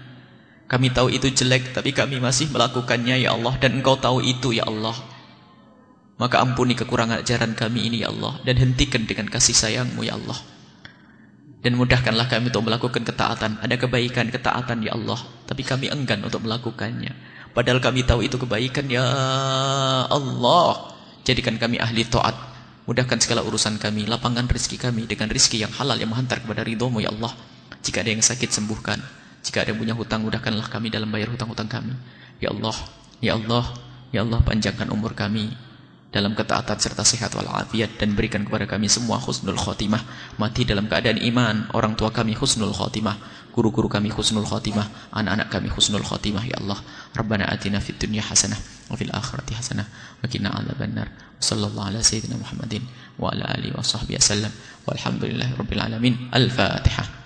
Kami tahu itu jelek tapi kami masih melakukannya ya Allah dan Engkau tahu itu ya Allah. Maka ampuni kekurangan ajaran kami ini ya Allah. Dan hentikan dengan kasih sayangmu ya Allah. Dan mudahkanlah kami untuk melakukan ketaatan. Ada kebaikan, ketaatan ya Allah. Tapi kami enggan untuk melakukannya. Padahal kami tahu itu kebaikan ya Allah. Jadikan kami ahli taat. Mudahkan segala urusan kami. Lapangkan rezeki kami dengan rezeki yang halal yang menghantar kepada ridhomu ya Allah. Jika ada yang sakit sembuhkan. Jika ada yang punya hutang mudahkanlah kami dalam bayar hutang-hutang kami. Ya Allah, ya Allah, ya Allah panjangkan umur kami dalam ketaatan serta sehat walafiat dan berikan kepada kami semua husnul khotimah mati dalam keadaan iman orang tua kami husnul khotimah guru-guru kami husnul khotimah anak-anak kami husnul khotimah ya Allah Rabbana atina fid dunya hasanah wa fil akhirati hasanah wa qina adzabannar sallallahu ala sayyidina Muhammadin wa ala alihi wa sahbihi wasallam walhamdulillahi rabbil alamin al-fatihah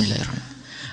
الرحمن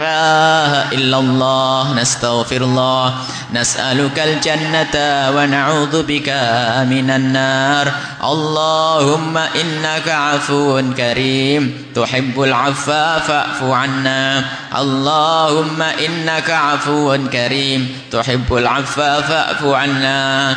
إله إلا الله نستغفر الله نسألك الجنة ونعوذ بك من النار. اللهم إنك عفو كريم تحب العفو فاعف عنا. اللهم إنك عفو كريم تحب العفو فاعف عنا.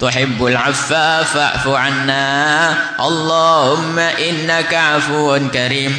تحب العفو فاعف عنا. اللهم إنك عفو كريم.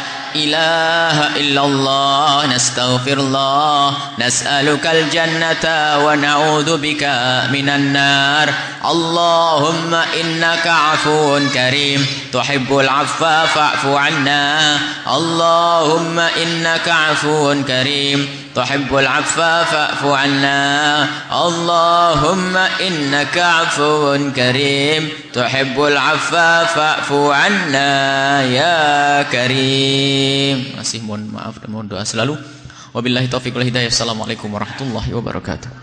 إله إلا الله نستغفر الله نسألك الجنة ونعوذ بك من النار. اللهم إنك عفو كريم تحب العفو فاعف عنا. اللهم إنك عفو كريم تحب العفو فاعف عنا اللهم إنك عفو كريم تحب العفو فاعف عنا يا كريم masih mohon maaf dan mohon doa selalu wabillahi taufiq wal hidayah assalamualaikum warahmatullahi wabarakatuh